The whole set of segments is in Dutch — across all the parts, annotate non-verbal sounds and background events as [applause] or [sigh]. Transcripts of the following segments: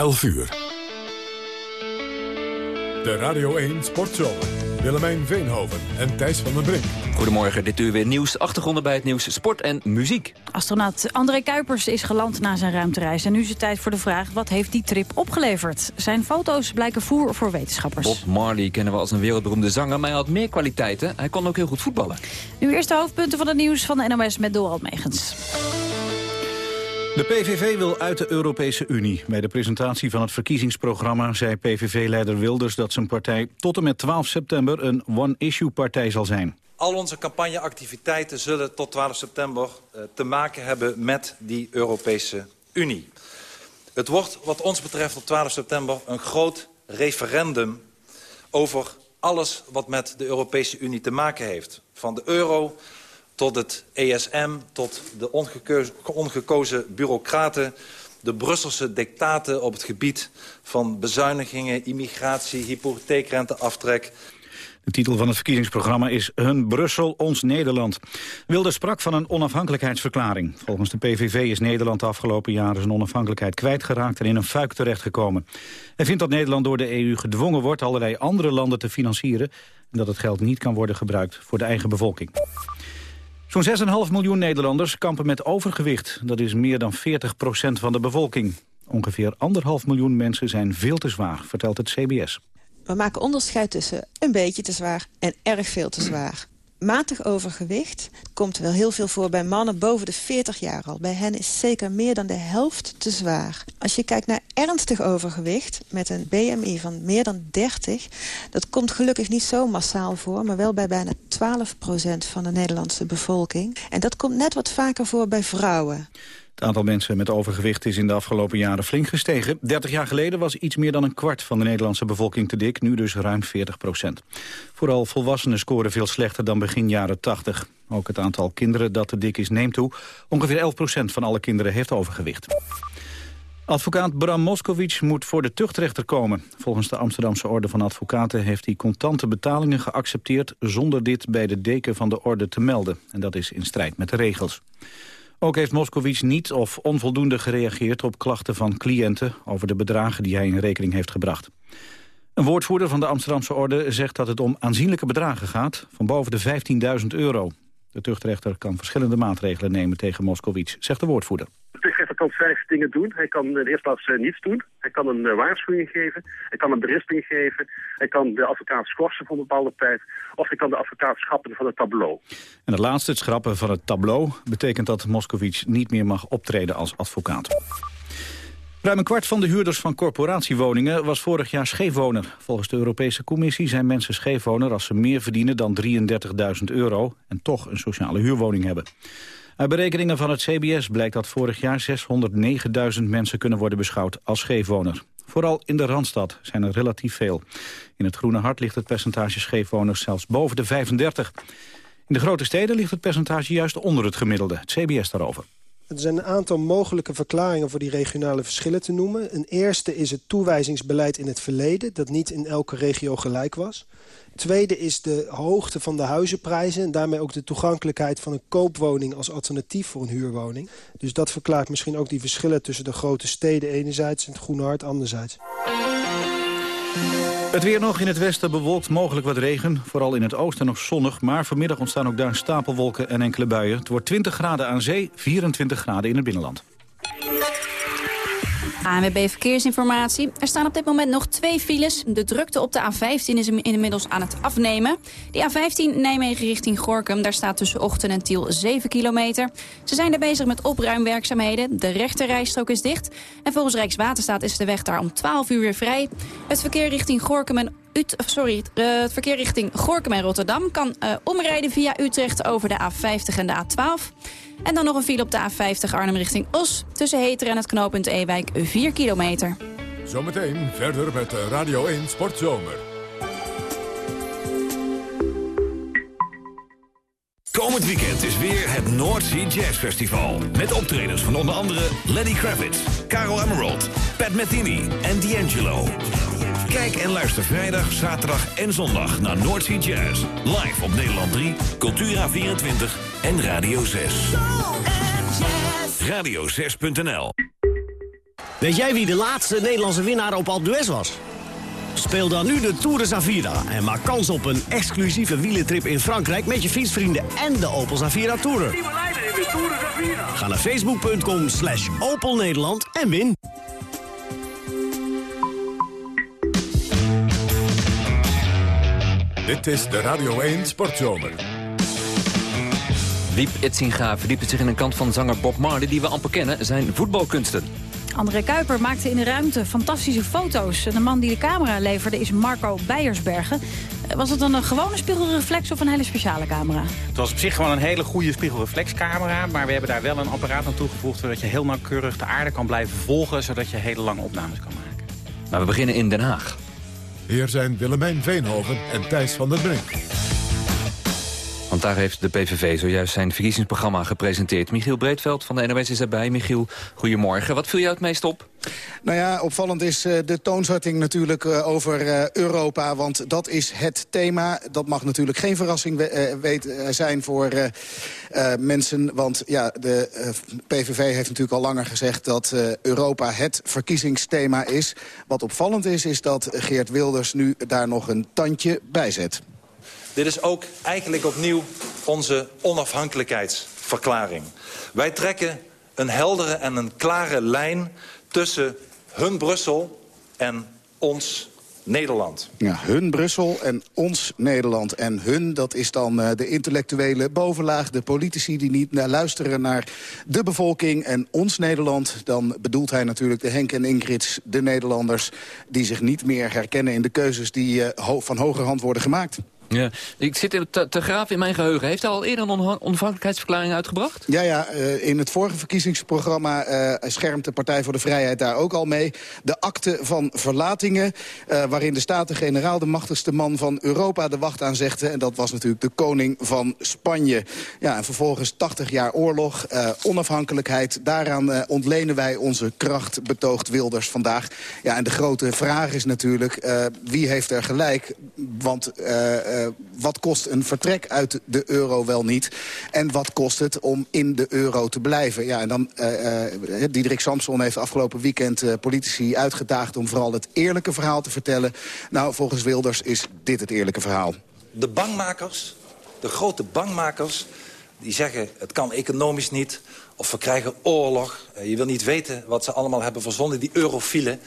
11 uur. De Radio 1 Sportshow. Willemijn Veenhoven en Thijs van den Brink. Goedemorgen, dit uur weer nieuws. Achtergronden bij het nieuws, sport en muziek. Astronaut André Kuipers is geland na zijn ruimtereis. En nu is het tijd voor de vraag, wat heeft die trip opgeleverd? Zijn foto's blijken voer voor wetenschappers. Bob Marley kennen we als een wereldberoemde zanger... maar hij had meer kwaliteiten. Hij kon ook heel goed voetballen. Nu eerst de hoofdpunten van het nieuws van de NOS met Dorald Megens. De PVV wil uit de Europese Unie. Bij de presentatie van het verkiezingsprogramma zei PVV-leider Wilders dat zijn partij tot en met 12 september een one-issue-partij zal zijn. Al onze campagneactiviteiten zullen tot 12 september uh, te maken hebben met die Europese Unie. Het wordt wat ons betreft op 12 september een groot referendum over alles wat met de Europese Unie te maken heeft. Van de euro tot het ESM, tot de ongekozen, bureaucraten... de Brusselse dictaten op het gebied van bezuinigingen, immigratie, hypotheekrenteaftrek... De titel van het verkiezingsprogramma is Hun Brussel, ons Nederland. Wilde sprak van een onafhankelijkheidsverklaring. Volgens de PVV is Nederland de afgelopen jaren zijn onafhankelijkheid kwijtgeraakt en in een fuik terechtgekomen. Hij vindt dat Nederland door de EU gedwongen wordt allerlei andere landen te financieren en dat het geld niet kan worden gebruikt voor de eigen bevolking. Zo'n 6,5 miljoen Nederlanders kampen met overgewicht. Dat is meer dan 40 procent van de bevolking. Ongeveer anderhalf miljoen mensen zijn veel te zwaar, vertelt het CBS. We maken onderscheid tussen een beetje te zwaar en erg veel te zwaar matig overgewicht komt wel heel veel voor bij mannen boven de 40 jaar al. Bij hen is zeker meer dan de helft te zwaar. Als je kijkt naar ernstig overgewicht met een BMI van meer dan 30... dat komt gelukkig niet zo massaal voor... maar wel bij bijna 12% van de Nederlandse bevolking. En dat komt net wat vaker voor bij vrouwen. Het aantal mensen met overgewicht is in de afgelopen jaren flink gestegen. 30 jaar geleden was iets meer dan een kwart van de Nederlandse bevolking te dik. Nu dus ruim 40 procent. Vooral volwassenen scoren veel slechter dan begin jaren 80. Ook het aantal kinderen dat te dik is neemt toe. Ongeveer 11 procent van alle kinderen heeft overgewicht. Advocaat Bram Moskowitz moet voor de tuchtrechter komen. Volgens de Amsterdamse Orde van Advocaten heeft hij contante betalingen geaccepteerd... zonder dit bij de deken van de orde te melden. En dat is in strijd met de regels. Ook heeft Moskowitz niet of onvoldoende gereageerd op klachten van cliënten over de bedragen die hij in rekening heeft gebracht. Een woordvoerder van de Amsterdamse Orde zegt dat het om aanzienlijke bedragen gaat, van boven de 15.000 euro. De tuchtrechter kan verschillende maatregelen nemen tegen Moskowitz, zegt de woordvoerder. Kan vijf dingen doen. Hij kan in de eerste plaats uh, niets doen. Hij kan een uh, waarschuwing geven. Hij kan een berisping geven. Hij kan de advocaat schorsen voor een bepaalde tijd. Of hij kan de advocaat schrappen van het tableau. En het laatste, het schrappen van het tableau... betekent dat Moskowitz niet meer mag optreden als advocaat. Ruim een kwart van de huurders van corporatiewoningen was vorig jaar scheefwoner. Volgens de Europese Commissie zijn mensen scheefwoner als ze meer verdienen dan 33.000 euro en toch een sociale huurwoning hebben. Uit berekeningen van het CBS blijkt dat vorig jaar 609.000 mensen kunnen worden beschouwd als scheefwoner. Vooral in de Randstad zijn er relatief veel. In het Groene Hart ligt het percentage scheefwoners zelfs boven de 35. In de grote steden ligt het percentage juist onder het gemiddelde. Het CBS daarover. Er zijn een aantal mogelijke verklaringen voor die regionale verschillen te noemen. Een eerste is het toewijzingsbeleid in het verleden... dat niet in elke regio gelijk was. Tweede is de hoogte van de huizenprijzen... en daarmee ook de toegankelijkheid van een koopwoning als alternatief voor een huurwoning. Dus dat verklaart misschien ook die verschillen tussen de grote steden enerzijds... en het Groene Hart anderzijds. Het weer nog in het westen bewolkt, mogelijk wat regen. Vooral in het oosten nog zonnig, maar vanmiddag ontstaan ook daar stapelwolken en enkele buien. Het wordt 20 graden aan zee, 24 graden in het binnenland. ANWB Verkeersinformatie. Er staan op dit moment nog twee files. De drukte op de A15 is inmiddels aan het afnemen. Die A15 Nijmegen richting Gorkum, daar staat tussen Ochten en Tiel 7 kilometer. Ze zijn er bezig met opruimwerkzaamheden. De rechterrijstrook is dicht. En volgens Rijkswaterstaat is de weg daar om 12 uur weer vrij. Het verkeer richting Gorkum en Ut sorry, het verkeer richting Gorkum en Rotterdam kan uh, omrijden via Utrecht over de A50 en de A12. En dan nog een file op de A50 Arnhem richting Os. Tussen Heter en het knooppunt Ewijk 4 kilometer. Zometeen verder met Radio 1 Sportzomer. Komend weekend is weer het North Sea Jazz Festival. Met optredens van onder andere Lenny Kravitz, Caro Emerald, Pat Metheny en D'Angelo. Kijk en luister vrijdag, zaterdag en zondag naar Noordsea Jazz. Live op Nederland 3, Cultura24 en Radio 6. Radio6.nl Weet jij wie de laatste Nederlandse winnaar op Alpe d'Huez was? Speel dan nu de Tour de Zavira en maak kans op een exclusieve wielentrip in Frankrijk... met je fietsvrienden en de Opel Zavira Tourer. Ga naar facebook.com slash Opel Nederland en win. Dit is de Radio 1 Sportzomer. Wiep Itzinga verdiept zich in een kant van zanger Bob Marley... die we amper kennen, zijn voetbalkunsten. André Kuiper maakte in de ruimte fantastische foto's. De man die de camera leverde is Marco Beiersbergen. Was het een gewone spiegelreflex of een hele speciale camera? Het was op zich gewoon een hele goede spiegelreflexcamera... maar we hebben daar wel een apparaat aan toegevoegd... zodat je heel nauwkeurig de aarde kan blijven volgen... zodat je hele lange opnames kan maken. Maar we beginnen in Den Haag. Hier zijn Willemijn Veenhoven en Thijs van der Brink. Want daar heeft de PVV zojuist zijn verkiezingsprogramma gepresenteerd. Michiel Breedveld van de NOS is erbij. Michiel, goedemorgen. Wat viel jou het meest op? Nou ja, opvallend is uh, de toonzetting natuurlijk uh, over uh, Europa. Want dat is het thema. Dat mag natuurlijk geen verrassing zijn voor mensen. Want ja, de PVV heeft natuurlijk al langer gezegd... dat Europa het verkiezingsthema is. Wat opvallend is, is dat Geert Wilders nu daar nog een tandje bij zet. Dit is ook eigenlijk opnieuw onze onafhankelijkheidsverklaring. Wij trekken een heldere en een klare lijn tussen hun Brussel en ons Nederland. Ja, hun Brussel en ons Nederland. En hun, dat is dan uh, de intellectuele bovenlaag, de politici die niet naar luisteren naar de bevolking. En ons Nederland, dan bedoelt hij natuurlijk de Henk en Ingrids, de Nederlanders... die zich niet meer herkennen in de keuzes die uh, ho van hogerhand worden gemaakt. Ja, ik zit te, te graven in mijn geheugen. Heeft hij al eerder een onafhankelijkheidsverklaring uitgebracht? Ja, ja uh, in het vorige verkiezingsprogramma uh, schermt de Partij voor de Vrijheid daar ook al mee. De akte van verlatingen, uh, waarin de Staten-Generaal... de machtigste man van Europa de wacht aanzegde. En dat was natuurlijk de koning van Spanje. Ja, en vervolgens 80 jaar oorlog, onafhankelijkheid. Daaraan ontlenen wij onze kracht, betoogt Wilders vandaag. Ja, en de grote vraag is natuurlijk, wie heeft er gelijk? Want... Uh, wat kost een vertrek uit de euro wel niet? En wat kost het om in de euro te blijven? Ja, en dan, uh, uh, Diederik Samson heeft afgelopen weekend politici uitgedaagd... om vooral het eerlijke verhaal te vertellen. Nou, volgens Wilders is dit het eerlijke verhaal. De bangmakers, de grote bangmakers, die zeggen... het kan economisch niet, of we krijgen oorlog. je wil niet weten wat ze allemaal hebben verzonnen, die eurofielen.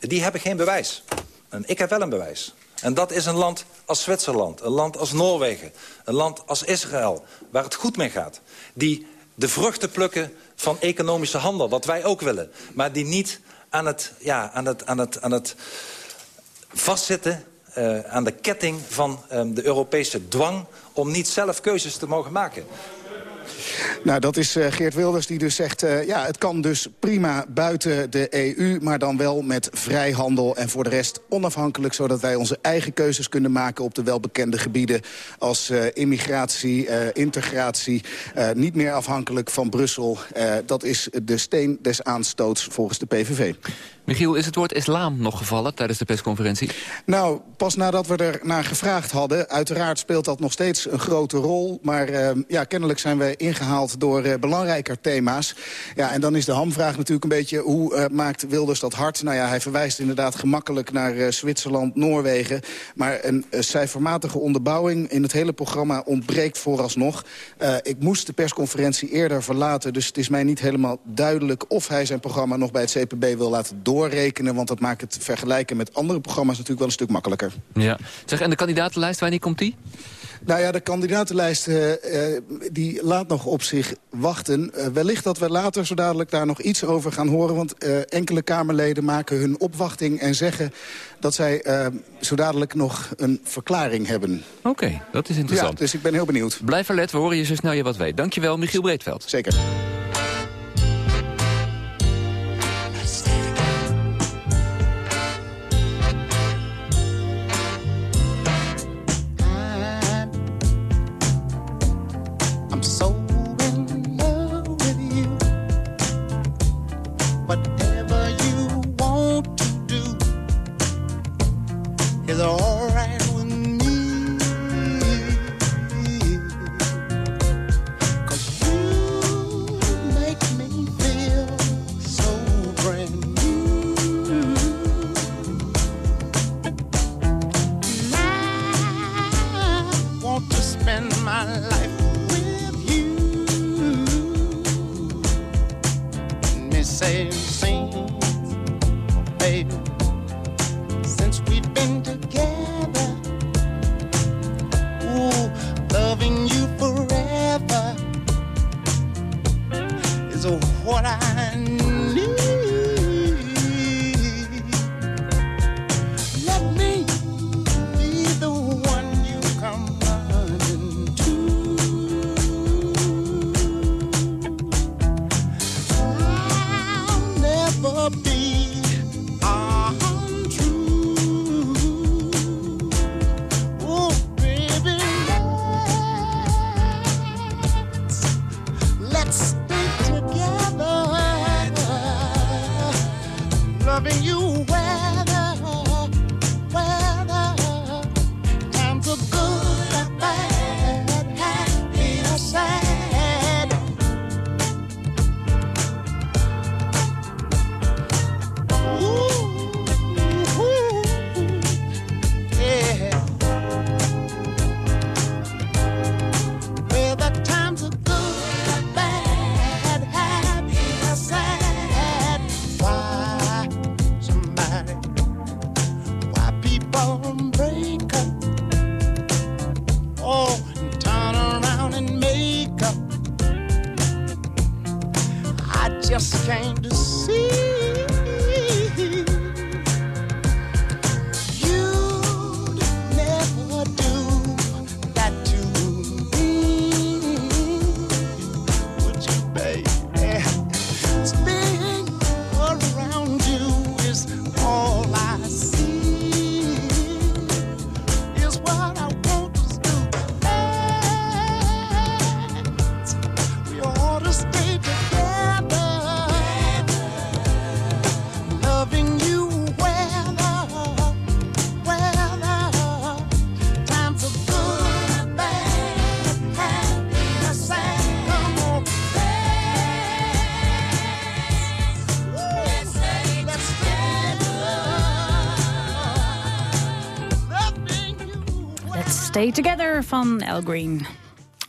Die hebben geen bewijs. En ik heb wel een bewijs. En dat is een land als Zwitserland, een land als Noorwegen... een land als Israël, waar het goed mee gaat. Die de vruchten plukken van economische handel, wat wij ook willen. Maar die niet aan het, ja, aan het, aan het, aan het vastzitten... Uh, aan de ketting van um, de Europese dwang... om niet zelf keuzes te mogen maken. Nou, dat is uh, Geert Wilders die dus zegt... Uh, ja, het kan dus prima buiten de EU, maar dan wel met vrijhandel... en voor de rest onafhankelijk, zodat wij onze eigen keuzes kunnen maken... op de welbekende gebieden als uh, immigratie, integratie... niet meer afhankelijk van Brussel. dat is de steen des aanstoots volgens de PVV. Michiel, is het woord islam nog gevallen tijdens de persconferentie? Nou, pas nadat we er naar gevraagd hadden. Uiteraard speelt dat nog steeds een grote rol. Maar uh, ja, kennelijk zijn we ingehaald door uh, belangrijker thema's. Ja, en dan is de hamvraag natuurlijk een beetje... hoe uh, maakt Wilders dat hard? Nou ja, hij verwijst inderdaad gemakkelijk naar Zwitserland, Noorwegen. Maar een cijfermatige onderbouwing in het hele programma ontbreekt vooralsnog. ik moest de persconferentie eerder verlaten. Dus het is mij niet helemaal duidelijk of hij zijn programma nog bij het CPB wil laten door doorrekenen. Want dat maakt het vergelijken met andere programma's natuurlijk wel een stuk makkelijker. Ja. Zeg, en de kandidatenlijst, wanneer komt die? Nou ja, de kandidatenlijst uh, die laat nog op zich wachten. Uh, wellicht dat we later zo dadelijk daar nog iets over gaan horen. Want enkele Kamerleden maken hun opwachting en zeggen... dat zij zo dadelijk nog een verklaring hebben. Oké, dat is interessant. Ja, dus ik ben heel benieuwd. Blijf alert, we horen je zo snel je wat weet. Dankjewel, Michiel Breedveld. Zeker. Stay Together van Al Green.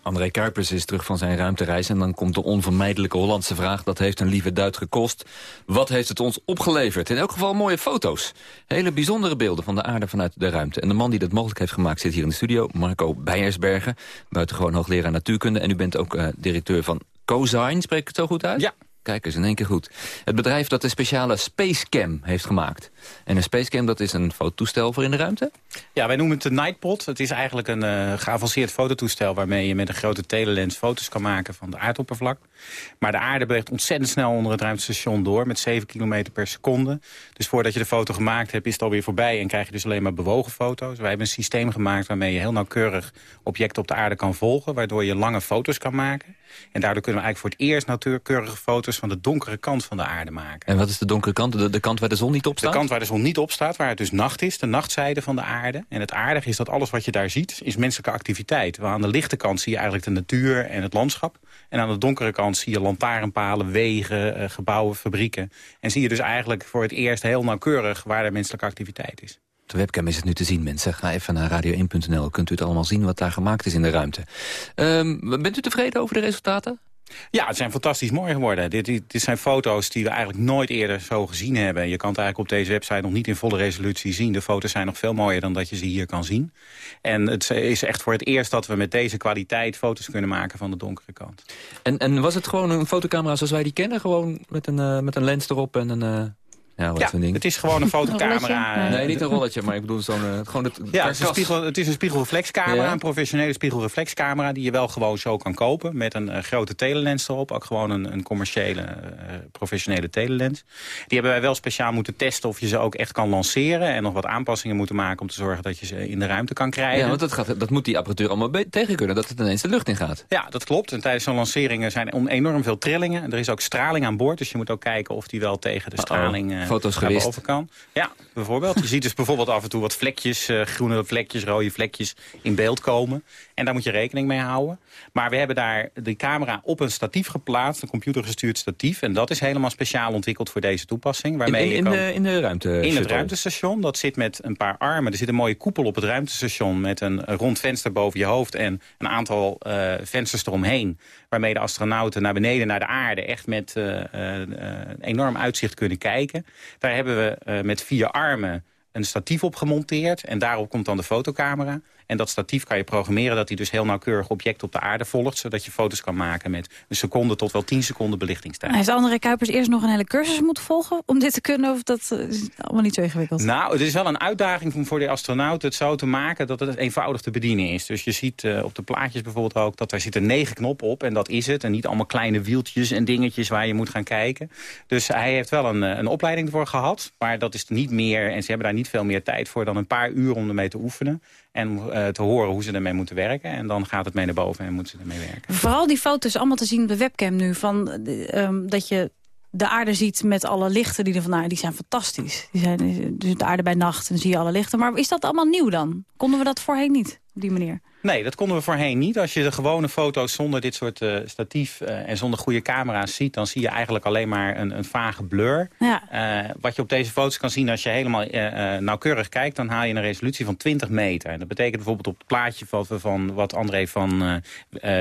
André Kuipers is terug van zijn ruimtereis en dan komt de onvermijdelijke Hollandse vraag. Dat heeft een lieve duit gekost. Wat heeft het ons opgeleverd? In elk geval mooie foto's. Hele bijzondere beelden van de aarde vanuit de ruimte. En de man die dat mogelijk heeft gemaakt zit hier in de studio. Marco Beiersbergen, buitengewoon hoogleraar natuurkunde. En u bent ook eh, directeur van Cozine, spreek ik het zo goed uit? Ja. Kijk eens, in één keer goed. Het bedrijf dat de speciale Spacecam heeft gemaakt. En een Spacecam, dat is een fototoestel voor in de ruimte? Ja, wij noemen het de Nightpod. Het is eigenlijk een uh, geavanceerd fototoestel... waarmee je met een grote telelens foto's kan maken van de aardoppervlak. Maar de aarde beweegt ontzettend snel onder het ruimtestation door... met 7 km per seconde. Dus voordat je de foto gemaakt hebt, is het alweer voorbij... en krijg je dus alleen maar bewogen foto's. Wij hebben een systeem gemaakt waarmee je heel nauwkeurig... objecten op de aarde kan volgen... waardoor je lange foto's kan maken. En daardoor kunnen we eigenlijk voor het eerst natuurkeurige foto's... van de donkere kant van de aarde maken. En wat is de donkere kant? De, de kant waar de zon niet op staat? De kant waar de zon niet op staat, waar het dus nacht is. De nachtzijde van de aarde. En het aardige is dat alles wat je daar ziet, is menselijke activiteit. Waar aan de lichte kant zie je eigenlijk de natuur en het landschap. En aan de donkere kant zie je lantaarnpalen, wegen, uh, gebouwen, fabrieken. En zie je dus eigenlijk voor het eerst heel nauwkeurig waar er menselijke activiteit is. Op de webcam is het nu te zien, mensen. Ga even naar radio1.nl. Kunt u het allemaal zien wat daar gemaakt is in de ruimte. Um, bent u tevreden over de resultaten? Ja, het zijn fantastisch mooi geworden. Dit, dit, zijn foto's die we eigenlijk nooit eerder zo gezien hebben. Je kan het eigenlijk op deze website nog niet in volle resolutie zien. De foto's zijn nog veel mooier dan dat je ze hier kan zien. En het is echt voor het eerst dat we met deze kwaliteit foto's kunnen maken van de donkere kant. En, en was het gewoon een fotocamera zoals wij die kennen? Gewoon met een, uh, met een lens erop en een... Uh... Ja, wat ja het is gewoon een [laughs] fotocamera. nee, niet een rolletje, maar ik bedoel zo'n... Uh, gewoon het, ja, het is, spiegel, het is een spiegelreflexcamera, ja. een professionele spiegelreflexcamera... die je wel gewoon zo kan kopen met een uh, grote telelens erop. Ook gewoon een, een commerciële, uh, professionele telelens. Die hebben wij wel speciaal moeten testen of je ze ook echt kan lanceren... en nog wat aanpassingen moeten maken om te zorgen dat je ze in de ruimte kan krijgen. Ja, want dat, gaat, dat moet die apparatuur allemaal tegen kunnen, dat het ineens de lucht in gaat. Ja, dat klopt. En tijdens zo'n lanceringen zijn enorm veel trillingen. Er is ook straling aan boord, dus je moet ook kijken of die wel tegen de straling... Foto's kan. Ja, bijvoorbeeld. Je ziet dus bijvoorbeeld af en toe wat vlekjes, uh, groene vlekjes, rode vlekjes in beeld komen. En daar moet je rekening mee houden. Maar we hebben daar de camera op een statief geplaatst, een computergestuurd statief. En dat is helemaal speciaal ontwikkeld voor deze toepassing. Waarmee in, in, je kan, de, in de ruimte In het ruimtestation. Dat zit met een paar armen. Er zit een mooie koepel op het ruimtestation met een rond venster boven je hoofd en een aantal uh, vensters eromheen. Waarmee de astronauten naar beneden, naar de aarde, echt met uh, enorm uitzicht kunnen kijken. Daar hebben we uh, met vier armen een statief op gemonteerd. En daarop komt dan de fotocamera. En dat statief kan je programmeren dat hij dus heel nauwkeurig objecten op de aarde volgt. Zodat je foto's kan maken met een seconde tot wel 10 seconden belichtingstijd. Heeft André Kuipers eerst nog een hele cursus moeten volgen om dit te kunnen? Of dat is allemaal niet zo ingewikkeld? Nou, het is wel een uitdaging voor de astronauten het zo te maken dat het eenvoudig te bedienen is. Dus je ziet uh, op de plaatjes bijvoorbeeld ook dat daar zitten negen knoppen op. En dat is het. En niet allemaal kleine wieltjes en dingetjes waar je moet gaan kijken. Dus hij heeft wel een, een opleiding voor gehad. Maar dat is niet meer, en ze hebben daar niet veel meer tijd voor dan een paar uur om ermee te oefenen. En uh, te horen hoe ze ermee moeten werken. En dan gaat het mee naar boven en moeten ze ermee werken. Vooral die foto's allemaal te zien op de webcam nu. Van, um, dat je de aarde ziet met alle lichten die er vandaan... die zijn fantastisch. Die zijn, dus de aarde bij nacht en dan zie je alle lichten. Maar is dat allemaal nieuw dan? Konden we dat voorheen niet, op die manier? Nee, dat konden we voorheen niet. Als je de gewone foto's zonder dit soort uh, statief uh, en zonder goede camera's ziet... dan zie je eigenlijk alleen maar een, een vage blur. Ja. Uh, wat je op deze foto's kan zien als je helemaal nauwkeurig kijkt... dan haal je een resolutie van 20 meter. En dat betekent bijvoorbeeld op het plaatje van, van wat André van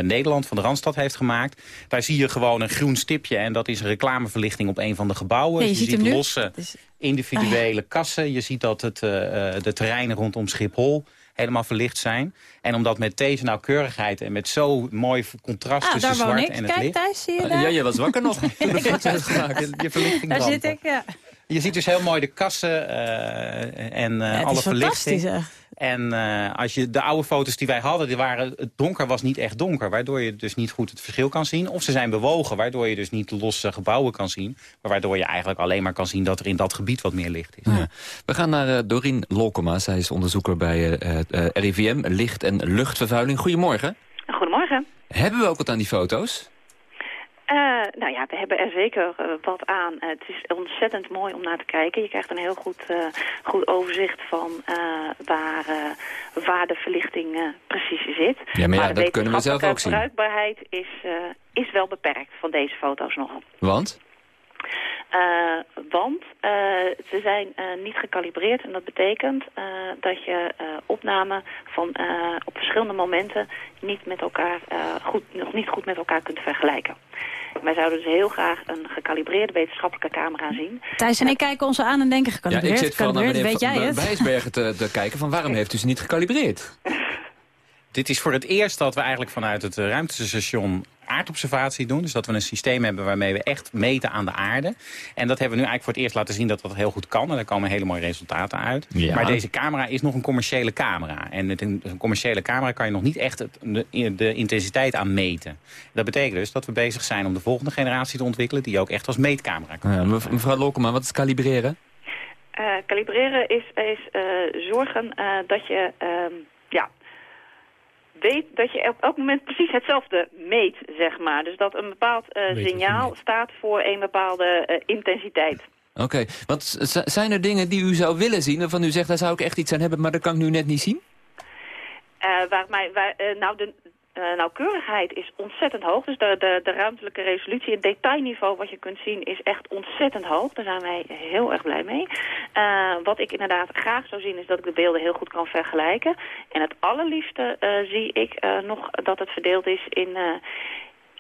Nederland... van de Randstad heeft gemaakt. Daar zie je gewoon een groen stipje en dat is een reclameverlichting op een van de gebouwen. Ja, je, je ziet, ziet losse individuele kassen. Je ziet dat het, de terreinen rondom Schiphol helemaal verlicht zijn. En omdat met deze nauwkeurigheid en met zo mooi contrast ah, tussen zwart ik. en het Kijk, licht... Thuis, zie je daar? Ja, je was wakker nog. [laughs] Toen de foto werd gemaakt. Je verlichting Daar brandt. zit ik, ja. Je ziet dus heel mooi de kassen uh, en uh, ja, het alle is verlichting. fantastisch, echt. En uh, als je de oude foto's die wij hadden, die waren, het donker was niet echt donker. Waardoor je dus niet goed het verschil kan zien. Of ze zijn bewogen, waardoor je dus niet losse gebouwen kan zien. Maar waardoor je eigenlijk alleen maar kan zien dat er in dat gebied wat meer licht is. Ja. We gaan naar uh, Dorien Lolkema. Zij is onderzoeker bij uh, RIVM, licht- en luchtvervuiling. Goedemorgen. Goedemorgen. Hebben we ook wat aan die foto's? Uh, nou ja, we hebben er zeker uh, wat aan. Uh, het is ontzettend mooi om naar te kijken. Je krijgt een heel goed, goed overzicht van waar, waar de verlichting precies zit. Ja, maar ja, maar dat kunnen we zelf ook zien. De bruikbaarheid is, is wel beperkt van deze foto's nogal. Want? Want ze zijn niet gecalibreerd en dat betekent dat je opnamen van op verschillende momenten niet met elkaar, goed, nog niet goed met elkaar kunt vergelijken. Wij zouden dus heel graag een gecalibreerde wetenschappelijke camera zien. Thijs en ik kijken ons aan en denken gekalibreerd. Ja, ik zit vooral naar meneer weet jij het? Bijsbergen te, te kijken van waarom heeft u ze niet gecalibreerd? [laughs] Dit is voor het eerst dat we eigenlijk vanuit het ruimtestation aardobservatie doen. Dus dat we een systeem hebben waarmee we echt meten aan de aarde. En dat hebben we nu eigenlijk voor het eerst laten zien dat dat heel goed kan. En daar komen hele mooie resultaten uit. Ja. Maar deze camera is nog een commerciële camera. En met een, commerciële camera kan je nog niet echt de, de, intensiteit aan meten. Dat betekent dus dat we bezig zijn om de volgende generatie te ontwikkelen... die ook echt als meetcamera kan. Ja, mevrouw Lokema, wat is kalibreren? Uh, kalibreren is, is uh, zorgen uh, dat je... ja, weet dat je op elk moment precies hetzelfde meet, zeg maar. Dus dat een bepaald uh, signaal staat voor een bepaalde uh, intensiteit. Oké, okay. want zijn er dingen die u zou willen zien... waarvan u zegt, daar zou ik echt iets aan hebben... maar dat kan ik nu net niet zien? Uh, waar mij, waar, nou, de nauwkeurigheid is ontzettend hoog. Dus de, de, de ruimtelijke resolutie, het detailniveau wat je kunt zien... is echt ontzettend hoog. Daar zijn wij heel erg blij mee. Uh, wat ik inderdaad graag zou zien is dat ik de beelden heel goed kan vergelijken. En het allerliefste uh, zie ik uh, nog dat het verdeeld is in,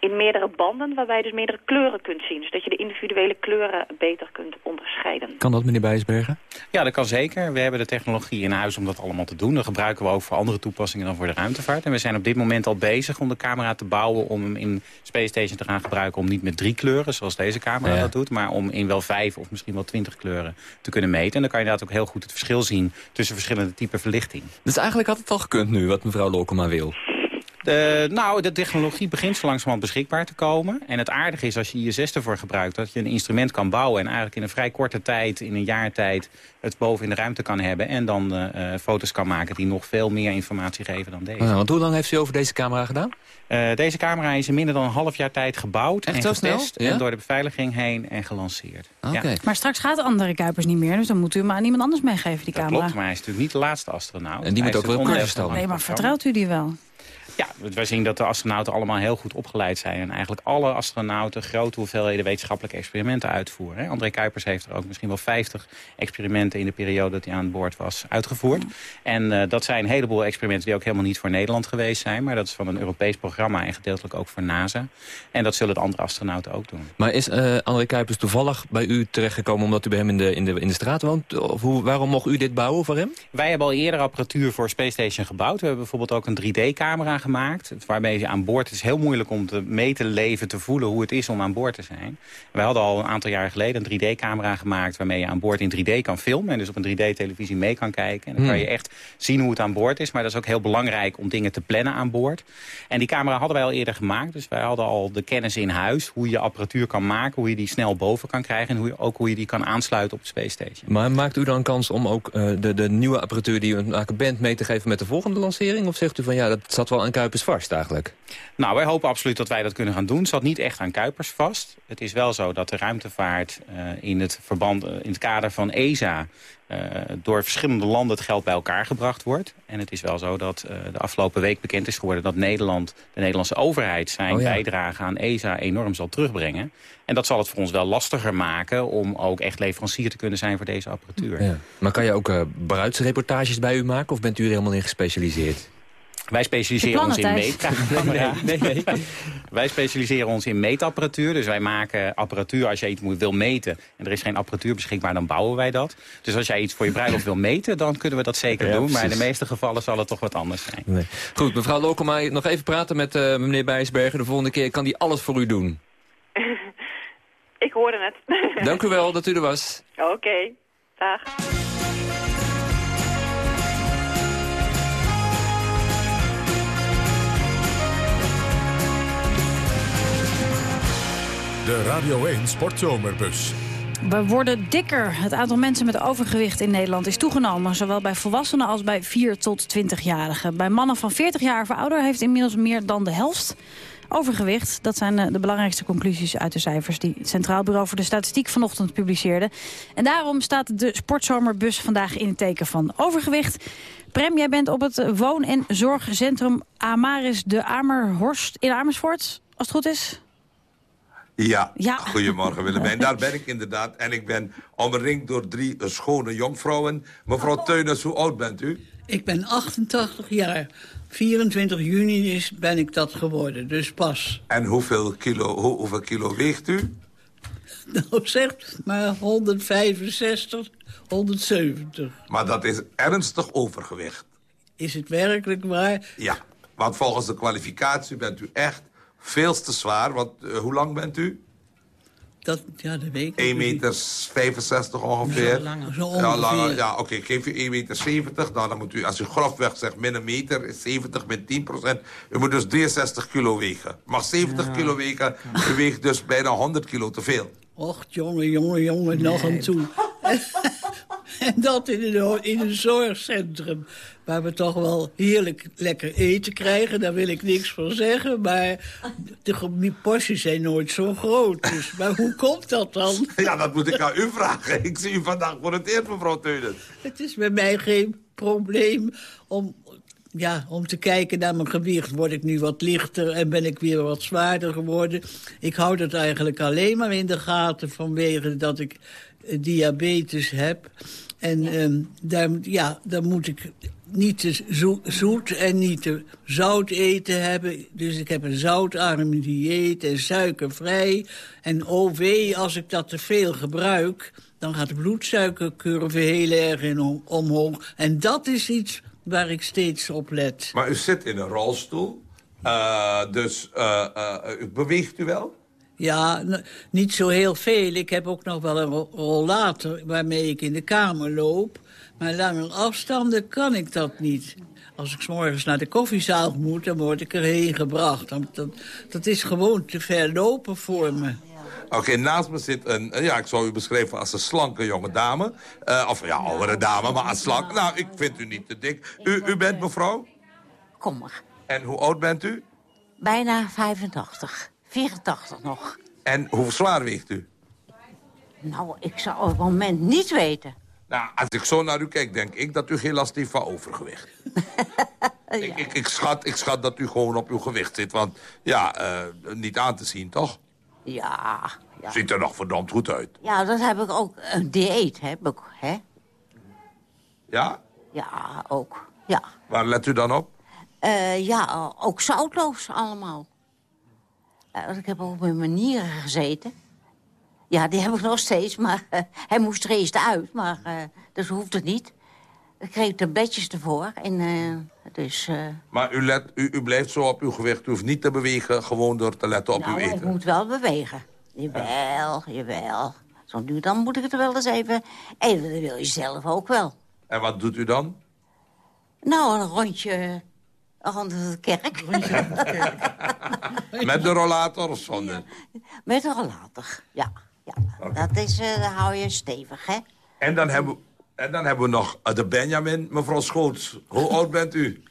in meerdere banden... waarbij je dus meerdere kleuren kunt zien. Dus dat je de individuele kleuren beter kunt onderscheiden. Kan dat, meneer Bijsbergen? Ja, dat kan zeker. We hebben de technologie in huis om dat allemaal te doen. Dat gebruiken we ook voor andere toepassingen dan voor de ruimtevaart. En we zijn op dit moment al bezig om de camera te bouwen... om hem in Space Station te gaan gebruiken om niet met drie kleuren... zoals deze camera ja. dat doet, maar om in wel vijf of misschien wel twintig kleuren te kunnen meten. En dan kan je inderdaad ook heel goed het verschil zien tussen verschillende typen verlichting. Dus eigenlijk had het al gekund nu, wat mevrouw Lokema wil. De, nou, de technologie begint zo langzamerhand beschikbaar te komen. En het aardige is als je ISS ervoor gebruikt... dat je een instrument kan bouwen en eigenlijk in een vrij korte tijd... in een jaar tijd het boven in de ruimte kan hebben... en dan uh, foto's kan maken die nog veel meer informatie geven dan deze. Ja, want hoe lang heeft u over deze camera gedaan? Uh, deze camera is in minder dan een half jaar tijd gebouwd Echt en getest... Ja? en door de beveiliging heen en gelanceerd. Okay. Ja. Maar straks gaat andere Kuipers niet meer... dus dan moet u hem aan iemand anders meegeven, die dat camera. Klopt, maar hij is natuurlijk niet de laatste astronaut. En die hij moet ook wel op. Nee, maar vertrouwt u die wel? Ja, wij zien dat de astronauten allemaal heel goed opgeleid zijn. En eigenlijk alle astronauten grote hoeveelheden wetenschappelijke experimenten uitvoeren. André Kuipers heeft er ook misschien wel 50 experimenten in de periode dat hij aan boord was uitgevoerd. En uh, dat zijn een heleboel experimenten die ook helemaal niet voor Nederland geweest zijn. Maar dat is van een Europees programma en gedeeltelijk ook voor NASA. En dat zullen de andere astronauten ook doen. Maar is uh, André Kuipers toevallig bij u terechtgekomen omdat u bij hem in de, in de, in de straat woont? Of hoe, waarom mocht u dit bouwen voor hem? Wij hebben al eerder apparatuur voor Space Station gebouwd. We hebben bijvoorbeeld ook een 3D-camera gemaakt. Waarmee je aan boord... Het is heel moeilijk om te meten, leven, te voelen hoe het is om aan boord te zijn. Wij hadden al een aantal jaar geleden een 3D-camera gemaakt... waarmee je aan boord in 3D kan filmen. En dus op een 3D-televisie mee kan kijken. En dan kan je echt zien hoe het aan boord is. Maar dat is ook heel belangrijk om dingen te plannen aan boord. En die camera hadden wij al eerder gemaakt. Dus wij hadden al de kennis in huis. Hoe je apparatuur kan maken. Hoe je die snel boven kan krijgen. En hoe je, ook hoe je die kan aansluiten op de Space Station. Maar maakt u dan kans om ook uh, de, de nieuwe apparatuur die u aan het maken bent... mee te geven met de volgende lancering? Of zegt u van ja, dat zat wel Kuipers vast eigenlijk? Nou, wij hopen absoluut dat wij dat kunnen gaan doen. Het zat niet echt aan Kuipers vast. Het is wel zo dat de ruimtevaart uh, in, het verband, uh, in het kader van ESA... Uh, door verschillende landen het geld bij elkaar gebracht wordt. En het is wel zo dat de afgelopen week bekend is geworden... dat Nederland, de Nederlandse overheid zijn Oh ja. bijdrage aan ESA enorm zal terugbrengen. En dat zal het voor ons wel lastiger maken... om ook echt leverancier te kunnen zijn voor deze apparatuur. Ja. Maar kan je ook bruidsreportages bij u maken? Of bent u er helemaal in gespecialiseerd? Wij specialiseren ons in meetcamera. [laughs] Nee, nee. [laughs] Wij specialiseren ons in meetapparatuur. Dus wij maken apparatuur als je iets wil meten... en er is geen apparatuur beschikbaar, dan bouwen wij dat. Dus als jij iets voor je bruiloft wil meten... dan kunnen we dat zeker Ja, doen. Maar in de meeste gevallen zal het toch wat anders zijn. Nee. Goed, mevrouw Lokema, nog even praten met uh, meneer Bijsbergen. De volgende keer kan die alles voor u doen. [laughs] Ik hoorde het. Dank u wel dat u er was. Oké, dag. De Radio 1 Sportzomerbus. We worden dikker. Het aantal mensen met overgewicht in Nederland is toegenomen. Zowel bij volwassenen als bij 4 tot 20-jarigen. Bij mannen van 40 jaar of ouder heeft inmiddels meer dan de helft overgewicht. Dat zijn eh, de belangrijkste conclusies uit de cijfers... die het Centraal Bureau voor de Statistiek vanochtend publiceerde. En daarom staat de sportzomerbus vandaag in het teken van overgewicht. Prem, jij bent op het woon- en zorgcentrum Amaris de Amerhorst in Amersfoort, als het goed is. Ja, Ja. goedemorgen Willemijn. Daar ben ik inderdaad. En ik ben omringd door drie schone jonkvrouwen. Mevrouw Teunus, hoe oud bent u? Ik ben 88 jaar. 24 juni is, ben ik dat geworden, dus pas. En hoeveel kilo, hoe- hoeveel kilo weegt u? [laughs] Nou zeg, maar 165, 170. Maar dat is ernstig overgewicht. Is het werkelijk waar? Ja, want volgens de kwalificatie bent u echt veel te zwaar. Want eh, hoe lang bent u? Dat, ja, dat weet ik 1 niet. meter 65 ongeveer. Zo langer. Zo Ja, langer, ja oké, ik geef u 1 meter 70. Nou, dan moet u, als u grofweg zegt min een meter, is 70 min 10 procent. U moet dus 63 kilo wegen. Mag 70 kilo wegen, u weegt dus bijna 100 kilo te veel. Och, jongen, jongen, jongen, nog aan toe. [laughs] en [laughs] dat in een, in een zorgcentrum. Waar we toch wel heerlijk lekker eten krijgen. Daar wil ik niks van zeggen. Maar de porties zijn nooit zo groot. Dus, maar hoe komt dat dan? [laughs] Ja, dat moet ik aan u vragen. Ik zie u vandaag voor het eerst, mevrouw Teunen. Het is bij mij geen probleem om, ja, om te kijken naar mijn gewicht. Word ik nu wat lichter en ben ik weer wat zwaarder geworden. Ik hou dat eigenlijk alleen maar in de gaten vanwege dat ik diabetes heb. En ehm, daar, ja, dan moet ik niet te zo- zoet en niet te zout eten hebben. Dus ik heb een zoutarm dieet en suikervrij. En oh wee, als ik dat te veel gebruik... dan gaat de bloedsuikercurve heel erg in om- omhoog. En dat is iets waar ik steeds op let. Maar u zit in een rolstoel. Eh, dus eh, eh, beweegt u wel? Ja, niet zo heel veel. Ik heb ook nog wel een ro- rollator waarmee ik in de kamer loop. Maar lange afstanden kan ik dat niet. Als ik 's morgens naar de koffiezaal moet, dan word ik erheen gebracht. Dat, dat is gewoon te ver lopen voor me. Oké, naast me zit een, eh, ja, ik zou u beschrijven als een slanke jonge dame. Eh, of ja, oudere dame, maar als slank. Nou, ik vind u niet te dik. U, u bent mevrouw? Kom maar. En hoe oud bent u? Bijna 85. 84 nog. En hoe zwaar weegt u? Nou, ik zou op het moment niet weten. Nou, als ik zo naar u kijk, denk ik dat u geen last heeft van overgewicht. [laughs] ik, ik, ik, schat, ik schat dat u gewoon op uw gewicht zit, want ja, eh, niet aan te zien, toch? Ja, ja. Ziet er nog verdomd goed uit. Ja, dat heb ik ook. Een dieet heb ik, hè? Ja? Ja, ook. Ja. Waar let u dan op? Eh, ja, ook zoutloos allemaal. Eh, ik heb met mijn nieren gezeten. Ja, die heb ik nog steeds, maar eh, hij moest er eerst uit. Maar eh dus hoeft het niet. Ik kreeg tabletjes ervoor. En, dus, Maar u, let, u, u blijft zo op uw gewicht. U hoeft niet te bewegen, gewoon door te letten op nou, uw ik eten. moet wel bewegen. Jawel, jawel. Zo nu dan moet ik het wel eens even... En dat wil je zelf ook wel. En wat doet u dan? Nou, een rondje rond de kerk. [laughs] Met de rollator of zonder? Met een rollator, ja. ja. Dat is, eh dan hou je stevig, hè? En dan hebben, we- en dan hebben we nog eh, de Benjamin, mevrouw Schoots. Hoe oud bent u?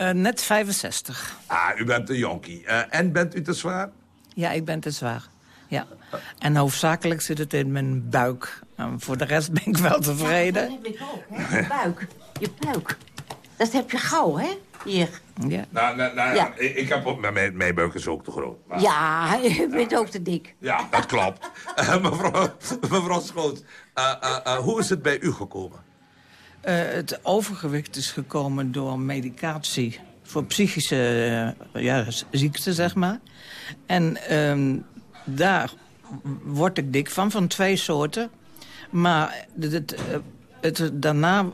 Uh, net 65. Ah, u bent een jonkie. Uh, en bent u te zwaar? Ja, ik ben te zwaar. Ja. En hoofdzakelijk zit het in mijn buik. En voor de rest ben ik wel tevreden. Ja, dat heb ik ook, hè? Je buik. Je buik. Dat heb je gauw, hè? Hier. Ja. Nou, nou, nou ja. ik, ik heb op, mijn, mijn buik is ook te groot. Maar... Ja, [laughs] je bent ook te dik. Ja, dat klopt. uh, [laughs] mevrouw, [laughs] mevrouw Schoot, uh, uh, hoe is het bij u gekomen? het overgewicht is gekomen door medicatie voor psychische ja, ziekte, zeg maar. En um, daar word ik dik van, van twee soorten. Maar het, het, het, daarna,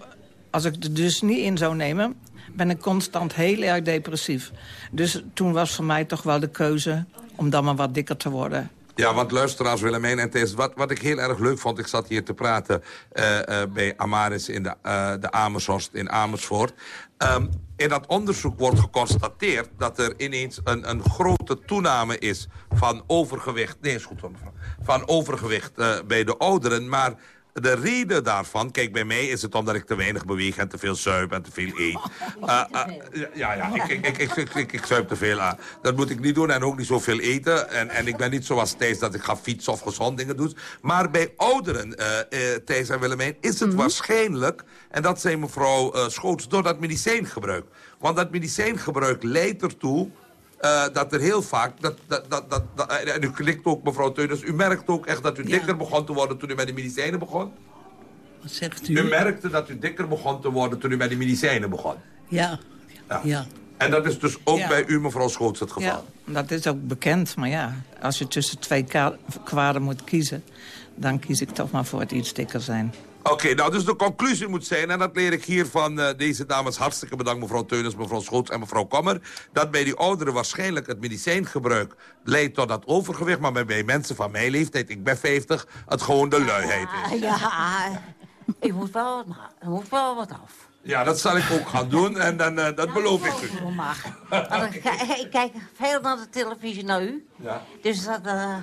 als ik het dus niet in zou nemen... ben ik constant heel erg depressief. Dus toen was voor mij toch wel de keuze om dan maar wat dikker te worden. Ja, want luisteraars Willemijn en Thijs, wat, wat ik heel erg leuk vond... ik zat hier te praten uh, uh, bij Amaris in de, uh, de Amershorst in Amersfoort. Um, in dat onderzoek wordt geconstateerd dat er ineens een, een grote toename is... van overgewicht, nee, is goed van overgewicht bij de ouderen... maar de reden daarvan, kijk, bij mij is het omdat ik te weinig beweeg en te veel zuip en te veel eet. [laughs] Uh, uh, ja, ja, ik, ik, ik, ik, ik, ik zuip te veel aan. Dat moet ik niet doen en ook niet zoveel eten. En, en ik ben niet zoals Thijs dat ik ga fietsen of gezond dingen doe. Maar bij ouderen, uh, Thijs en Willemijn, is het mm -hmm. waarschijnlijk... en dat zei mevrouw Schoots, door dat medicijngebruik. Want dat medicijngebruik leidt ertoe... Uh, dat er heel vaak, dat, dat, dat, dat, en u klikt ook mevrouw Teuners, u merkt ook echt dat u dikker ja. begon te worden toen u met de medicijnen begon? Wat zegt u? U merkte dat u dikker begon te worden toen u met de medicijnen begon? Ja, ja. ja. En dat is dus ook ja. bij u mevrouw Schoots het geval? Ja, dat is ook bekend, maar ja, als je tussen twee kwaden moet kiezen... dan kies ik toch maar voor het iets dikker zijn. Oké, okay, nou dus de conclusie moet zijn, en dat leer ik hier van uh, deze dames hartstikke bedankt, mevrouw Teunens, mevrouw Schoots en mevrouw Kommer, dat bij die ouderen waarschijnlijk het medicijngebruik leidt tot dat overgewicht, maar bij, mensen van mijn leeftijd, ik ben 50, het gewoon de luiheid is. Ja, ik moet wel, ik moet wel wat af. Ja, dat zal ik ook gaan doen en dan, uh, dat beloof ik u. ik kijk veel naar de televisie naar u, ja. dus dat... Uh,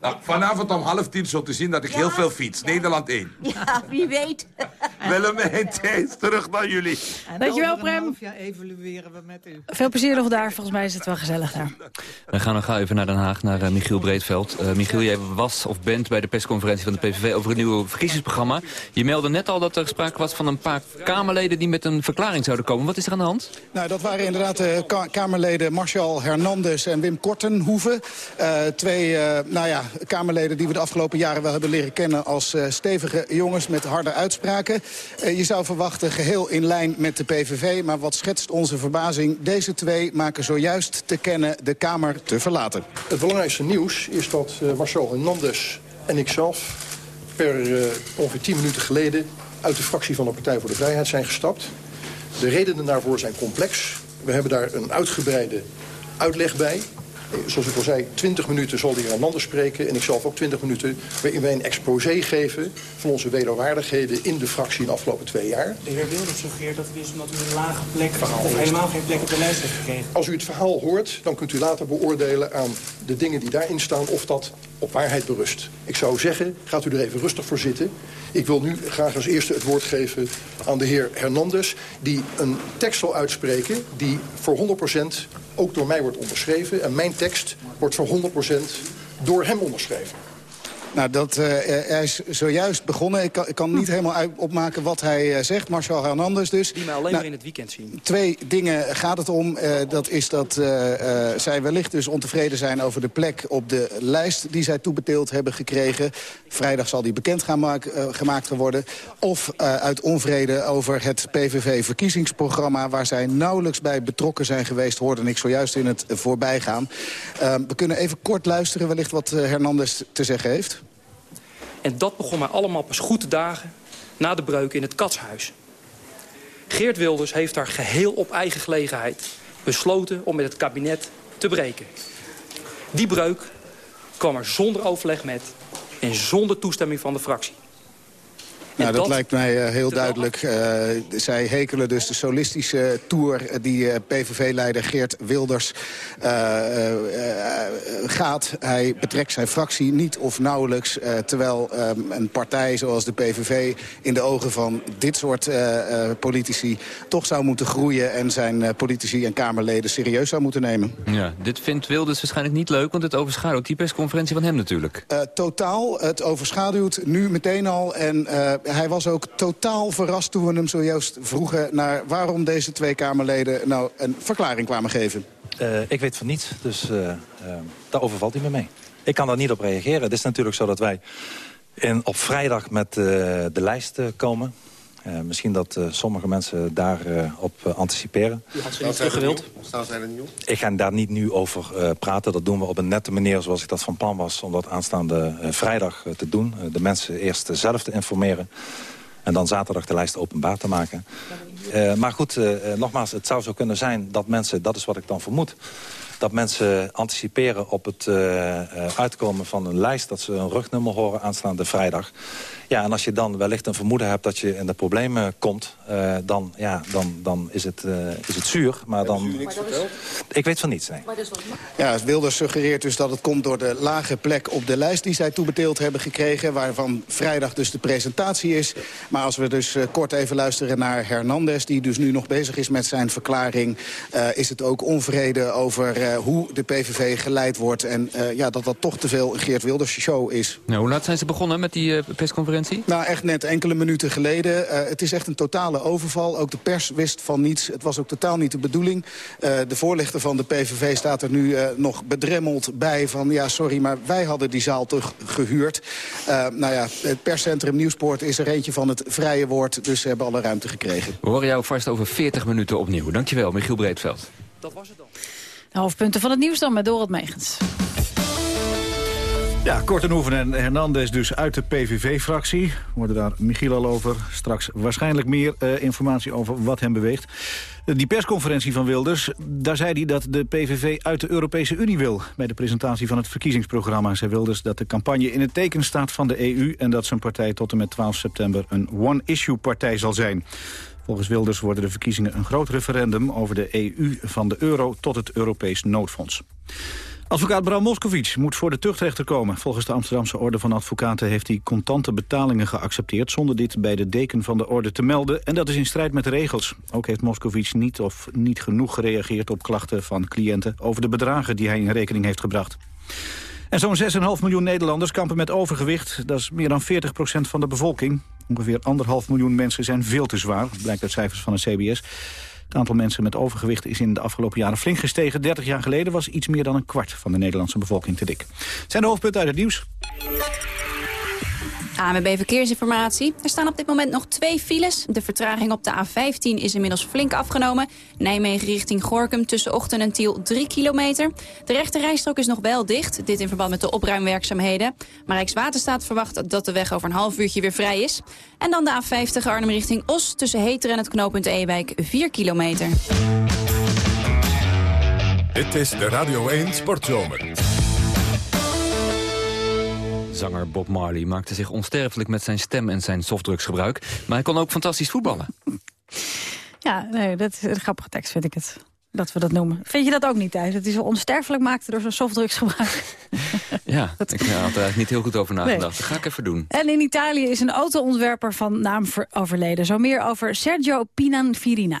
nou, vanavond om half tien zult u zien dat ik ja? heel veel fiets. Nederland 1. Ja, wie weet. [laughs] Willemijn Thijs, terug naar jullie. En Dankjewel, Prem. Ja, evalueren we met u. Veel plezier nog daar. Volgens mij is het wel gezellig daar. We gaan nog even naar Den Haag, naar uh, Michiel Breedveld. Uh, Michiel, jij was of bent bij de persconferentie van de PVV over het nieuwe verkiezingsprogramma. Je meldde net al dat er sprake was van een paar Kamerleden die met een verklaring zouden komen. Wat is er aan de hand? Nou, dat waren inderdaad de ka Kamerleden Marshall Hernandez en Wim Kortenhoeven. Uh, twee, nou ja, Kamerleden die we de afgelopen jaren wel hebben leren kennen... als uh, stevige jongens met harde uitspraken. Uh, je zou verwachten geheel in lijn met de PVV. Maar wat schetst onze verbazing? Deze twee maken zojuist te kennen de Kamer te verlaten. Het belangrijkste nieuws is dat uh, Marcel Hernandez en ikzelf... per ongeveer 10 minuten geleden uit de fractie van de Partij voor de Vrijheid zijn gestapt. De redenen daarvoor zijn complex. We hebben daar een uitgebreide uitleg bij. Zoals ik al zei, 20 minuten zal de heer Hernandez spreken... en ik zal ook 20 minuten waarin wij een exposé geven... van onze wederwaardigheden in de fractie in de afgelopen twee jaar. De heer Wilders suggereert dat het is omdat u een lage plek... of helemaal geen plek op de lijst heeft gekregen. Als u het verhaal hoort, dan kunt u later beoordelen aan de dingen die daarin staan... of dat op waarheid berust. Ik zou zeggen, gaat u er even rustig voor zitten. Ik wil nu graag als eerste het woord geven aan de heer Hernandez... die een tekst zal uitspreken die voor 100% ook door mij wordt onderschreven. En mijn tekst wordt voor 100% door hem onderschreven. Nou, dat, uh, hij is zojuist begonnen. Ik kan, ik kan niet helemaal uit, opmaken wat hij uh, zegt. Marcel Hernandez dus. Die mij alleen nou, maar in het weekend zien. Twee dingen gaat het om. Uh, dat is dat zij wellicht dus ontevreden zijn over de plek op de lijst... die zij toebedeeld hebben gekregen. Vrijdag zal die bekend gaan maak, gemaakt worden. Of uit onvrede over het PVV-verkiezingsprogramma... waar zij nauwelijks bij betrokken zijn geweest... hoorde ik zojuist in het voorbijgaan. we kunnen even kort luisteren wellicht wat Hernandez te zeggen heeft. En dat begon mij allemaal pas goed te dagen na de breuk in het katshuis. Geert Wilders heeft daar geheel op eigen gelegenheid besloten om met het kabinet te breken. Die breuk kwam er zonder overleg met en zonder toestemming van de fractie. Nou, dat, dat- lijkt mij eh, heel duidelijk. Eh, zij hekelen dus de solistische tour die eh, PVV-leider Geert Wilders eh, eh, eh, gaat. Hij betrekt zijn fractie niet of nauwelijks. eh, terwijl eh, een partij zoals de PVV in de ogen van dit soort eh, eh, politici... toch zou moeten groeien en zijn eh, politici en Kamerleden serieus zou moeten nemen. Ja, dit vindt Wilders waarschijnlijk niet leuk, want het overschaduwt die persconferentie van hem natuurlijk. Eh, totaal. Het overschaduwt nu meteen al. En eh, hij was ook totaal verrast toen we hem zojuist vroegen... naar waarom deze twee Kamerleden nou een verklaring kwamen geven. Eh, ik weet van niets, dus eh, eh, daar overvalt hij me mee. Ik kan daar niet op reageren. Het is natuurlijk zo dat wij in, op vrijdag met de lijst komen. Eh, misschien dat eh, sommige mensen daarop op anticiperen. U had ze niet teruggewild. Staan zij er niet op? Ik ga daar niet nu over eh, praten. Dat doen we op een nette manier zoals ik dat van plan was... om dat aanstaande eh, vrijdag eh, te doen. Eh, de mensen eerst zelf te informeren. En dan zaterdag de lijst openbaar te maken. Eh, maar goed, eh, eh, nogmaals, het zou zo kunnen zijn dat mensen... dat is wat ik dan vermoed... dat mensen anticiperen op het eh, eh, uitkomen van een lijst... dat ze een rugnummer horen aanstaande vrijdag. Ja, en als je dan wellicht een vermoeden hebt dat je in de problemen komt... eh, dan, ja, dan, dan is, het, eh, is het zuur. Maar dan... Ik weet van niets, nee. Ja, Wilders suggereert dus dat het komt door de lage plek op de lijst... die zij toebedeeld hebben gekregen, waarvan vrijdag dus de presentatie is. Maar als we dus eh, kort even luisteren naar Hernandez... die dus nu nog bezig is met zijn verklaring... eh, is het ook onvrede over eh, hoe de PVV geleid wordt... en eh, ja, dat dat toch te veel een Geert Wilders show is. Nou, hoe laat zijn ze begonnen met die eh, persconferentie? Nou, echt net enkele minuten geleden. Eh, het is echt een totale overval. Ook de pers wist van niets. Het was ook totaal niet de bedoeling. Eh, de voorlichter van de PVV staat er nu eh, nog bedremmeld bij van... ja, sorry, maar wij hadden die zaal toch gehuurd. Eh, nou ja, het perscentrum Nieuwspoort is er eentje van het vrije woord... dus ze hebben alle ruimte gekregen. We horen jou vast over 40 minuten opnieuw. Dankjewel, Michiel Breedveld. Dat was het dan. De hoofdpunten van het nieuws dan met Dorot Megens. Ja, Kortenhoeven en Hernandez dus uit de PVV-fractie. We hoorden daar Michiel al over. Straks waarschijnlijk meer eh, informatie over wat hem beweegt. Eh, Die persconferentie van Wilders, daar zei hij dat de PVV uit de Europese Unie wil. Bij de presentatie van het verkiezingsprogramma zei Wilders dat de campagne in het teken staat van de EU... en dat zijn partij tot en met 12 september een one-issue-partij zal zijn. Volgens Wilders worden de verkiezingen een groot referendum over de EU van de euro tot het Europees noodfonds. Advocaat Bram Moskowitz moet voor de tuchtrechter komen. Volgens de Amsterdamse Orde van Advocaten heeft hij contante betalingen geaccepteerd... zonder dit bij de deken van de orde te melden. En dat is in strijd met de regels. Ook heeft Moskowitz niet of niet genoeg gereageerd op klachten van cliënten... over de bedragen die hij in rekening heeft gebracht. En zo'n 6,5 miljoen Nederlanders kampen met overgewicht. Dat is meer dan 40% van de bevolking. Ongeveer 1,5 miljoen mensen zijn veel te zwaar, blijkt uit cijfers van het CBS. Het aantal mensen met overgewicht is in de afgelopen jaren flink gestegen. 30 jaar geleden was iets meer dan een kwart van de Nederlandse bevolking te dik. Zijn de hoofdpunten uit het nieuws. ANWB Verkeersinformatie. Er staan op dit moment nog twee files. De vertraging op de A15 is inmiddels flink afgenomen. Nijmegen richting Gorkum tussen Ochten en Tiel 3 kilometer. De rechte rijstrook is nog wel dicht. Dit in verband met de opruimwerkzaamheden. Maar Rijkswaterstaat verwacht dat de weg over een half uurtje weer vrij is. En dan de A50 Arnhem richting Os tussen Heter en het knooppunt Ewijk 4 kilometer. Dit is de Radio 1 Sportzomer. Zanger Bob Marley maakte zich onsterfelijk met zijn stem en zijn softdrugsgebruik. Maar hij kon ook fantastisch voetballen. [laughs] Ja, nee, dat is een grappige tekst, vind ik het. Dat we dat noemen. Vind je dat ook niet, Thijs? Dat hij zo onsterfelijk maakte door zijn softdrugsgebruik? [laughs] Ja, ik had er eigenlijk niet heel goed over nagedacht. Dat ga ik even doen. En in Italië is een autoontwerper van naam ver- overleden. Zo meer over Sergio Pinanfirina.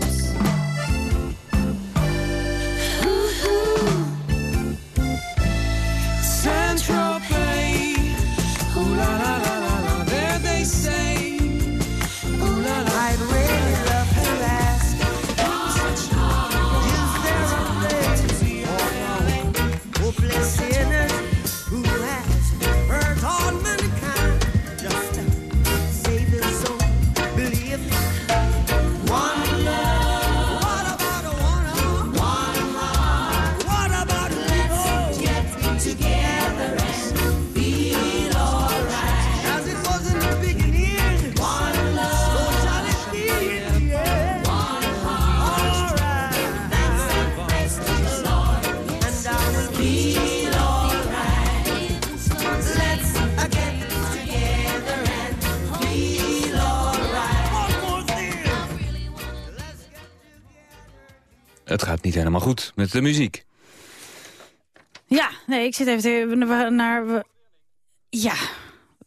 Goed met de muziek. Ja, nee, ik zit even te, naar... we- Ja,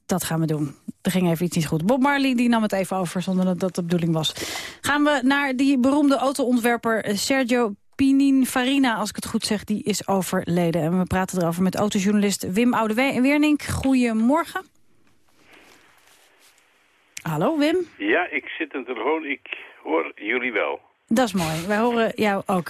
dat gaan we doen. Er ging even iets niet goed. Bob Marley die nam het even over zonder dat dat de bedoeling was. Gaan we naar die beroemde autoontwerper eh, Sergio Pininfarina, als ik het goed zeg, die is overleden. En we praten erover met autojournalist Wim Oude-Wernink. Goedemorgen. Hallo Wim, Ja, ik zit aan de telefoon. Ik hoor jullie wel. Dat is mooi. Wij horen jou ook.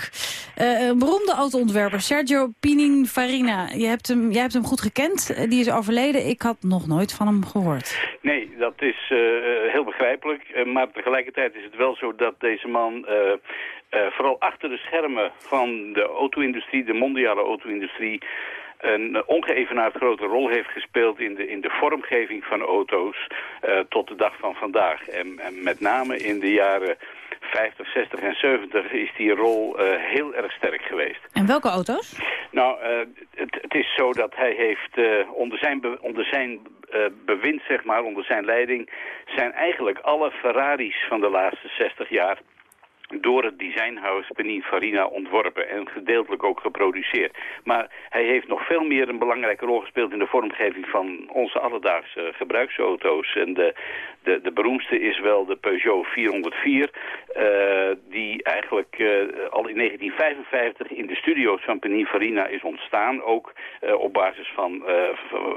Eh, beroemde autoontwerper, Sergio Pininfarina. Je hebt hem, jij hebt hem goed gekend. Eh, die is overleden. Ik had nog nooit van hem gehoord. Nee, dat is eh, heel begrijpelijk. Maar tegelijkertijd is het wel zo dat deze man... vooral achter de schermen van de auto-industrie, de mondiale auto-industrie... een ongeëvenaard grote rol heeft gespeeld in de, in de vormgeving van auto's tot de dag van vandaag. En, en met name in de jaren 50, 60 en 70 is die rol eh, heel erg sterk geweest. En welke auto's? Nou, eh, het, het is zo dat hij heeft eh, onder zijn, be- onder zijn bewind, zeg maar, onder zijn leiding... zijn eigenlijk alle Ferraris van de laatste 60 jaar door het designhuis Pininfarina ontworpen en gedeeltelijk ook geproduceerd. Maar hij heeft nog veel meer een belangrijke rol gespeeld in de vormgeving van onze alledaagse gebruiksauto's. En de, de, de beroemdste is wel de Peugeot 404, eh, die eigenlijk eh, al in 1955 in de studio's van Pininfarina is ontstaan. Ook eh, op basis van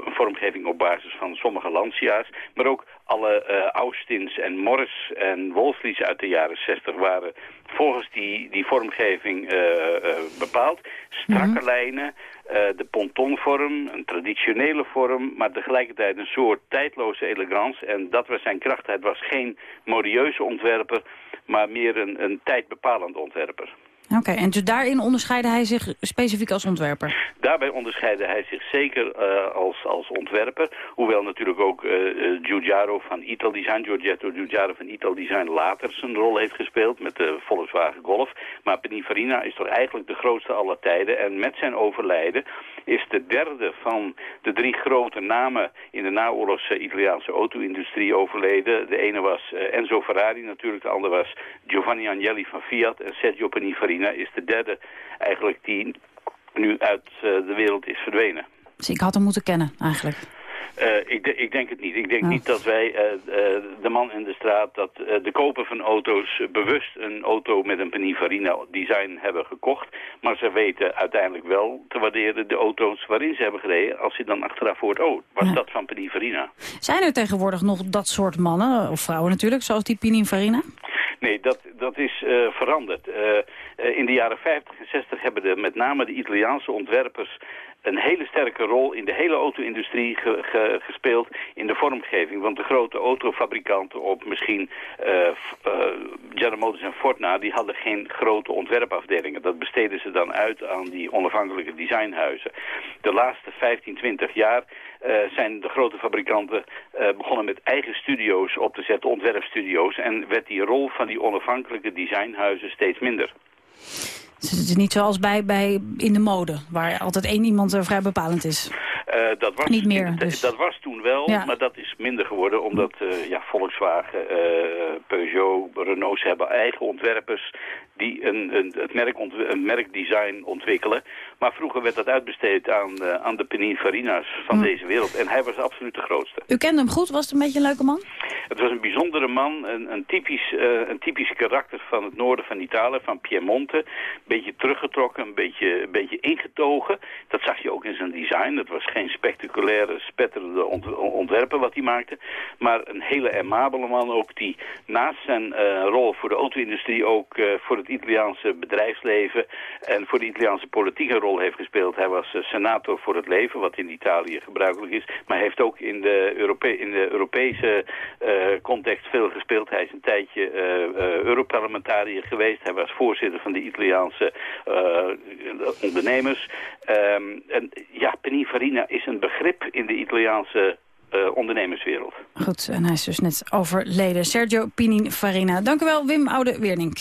vormgeving op basis van sommige Lancia's, maar ook alle eh Austins en Morris en Wolfslies uit de jaren 60 waren volgens die, die vormgeving eh, eh, bepaald. Strakke lijnen, eh, de pontonvorm, een traditionele vorm, maar tegelijkertijd een soort tijdloze elegance. En dat was zijn kracht. Het was geen modieuze ontwerper, maar meer een, een tijdbepalend ontwerper. Oké, en dus daarin onderscheidde hij zich specifiek als ontwerper. Daarbij onderscheidde hij zich zeker eh, als, als ontwerper. Hoewel natuurlijk ook eh eh, Giugiaro van Ital Design, Giorgetto Giugiaro van Ital Design later zijn rol heeft gespeeld met de Volkswagen Golf. Maar Pininfarina is toch eigenlijk de grootste aller tijden. En met zijn overlijden is de derde van de drie grote namen in de naoorlogse Italiaanse auto-industrie overleden. De ene was Enzo Ferrari natuurlijk, de andere was Giovanni Agnelli van Fiat en Sergio Pininfarina is de derde eigenlijk die nu uit eh, de wereld is verdwenen. Dus ik had hem moeten kennen, eigenlijk. Eh, ik, de- ik denk het niet. Ik denk niet dat wij eh, de man in de straat, dat de koper van auto's bewust een auto met een Pininfarina design hebben gekocht. Maar ze weten uiteindelijk wel te waarderen de auto's waarin ze hebben gereden. Als je dan achteraf hoort, oh, was dat van Pininfarina? Zijn er tegenwoordig nog dat soort mannen, of vrouwen natuurlijk, zoals die Pininfarina? Nee, dat, dat is eh, veranderd. Eh, eh, in de jaren 50 en 60 hebben de, met name de Italiaanse ontwerpers een hele sterke rol in de hele auto-industrie ge- ge- gespeeld in de vormgeving. Want de grote autofabrikanten op misschien General Motors en Ford na, die hadden geen grote ontwerpafdelingen. Dat besteden ze dan uit aan die onafhankelijke designhuizen. De laatste 15, 20 jaar eh, zijn de grote fabrikanten eh, begonnen met eigen studio's op te zetten, ontwerpstudio's. En werd die rol van die onafhankelijke designhuizen steeds minder. Het is niet zoals bij, bij in de mode, waar altijd één iemand eh, vrij bepalend is. Eh, dat, was Niet meer, dus. dat was toen wel, Ja. maar dat is minder geworden omdat eh, ja, Volkswagen, eh, Peugeot, Renault ze hebben eigen ontwerpers die een, een, het merk ont- een merkdesign ontwikkelen. Maar vroeger werd dat uitbesteed aan, aan de Pininfarina's van deze wereld. En hij was absoluut de grootste. U kende hem goed, was het een beetje een leuke man? Het was een bijzondere man, een, een, typisch, een typisch karakter van het noorden van Italië, van Piemonte. Een beetje teruggetrokken, een beetje, een beetje ingetogen. Dat zag je ook in zijn design. Dat was geen spectaculaire, spetterende ont- ontwerpen wat hij maakte. Maar een hele aimabele man ook, die naast zijn eh, rol voor de auto-industrie ook eh, voor het Italiaanse bedrijfsleven en voor de Italiaanse politiek een rol heeft gespeeld. Hij was eh, senator voor het leven, wat in Italië gebruikelijk is. Maar hij heeft ook in de, Europe in de Europese context veel gespeeld. Hij is een tijdje Europarlementariër geweest. Hij was voorzitter van de Italiaanse ondernemers. Ehm, en ja, Pininfarina is een begrip in de Italiaanse eh, ondernemerswereld. Goed, en hij is dus net overleden. Sergio Pininfarina. Dank u wel, Wim Oude-Wernink.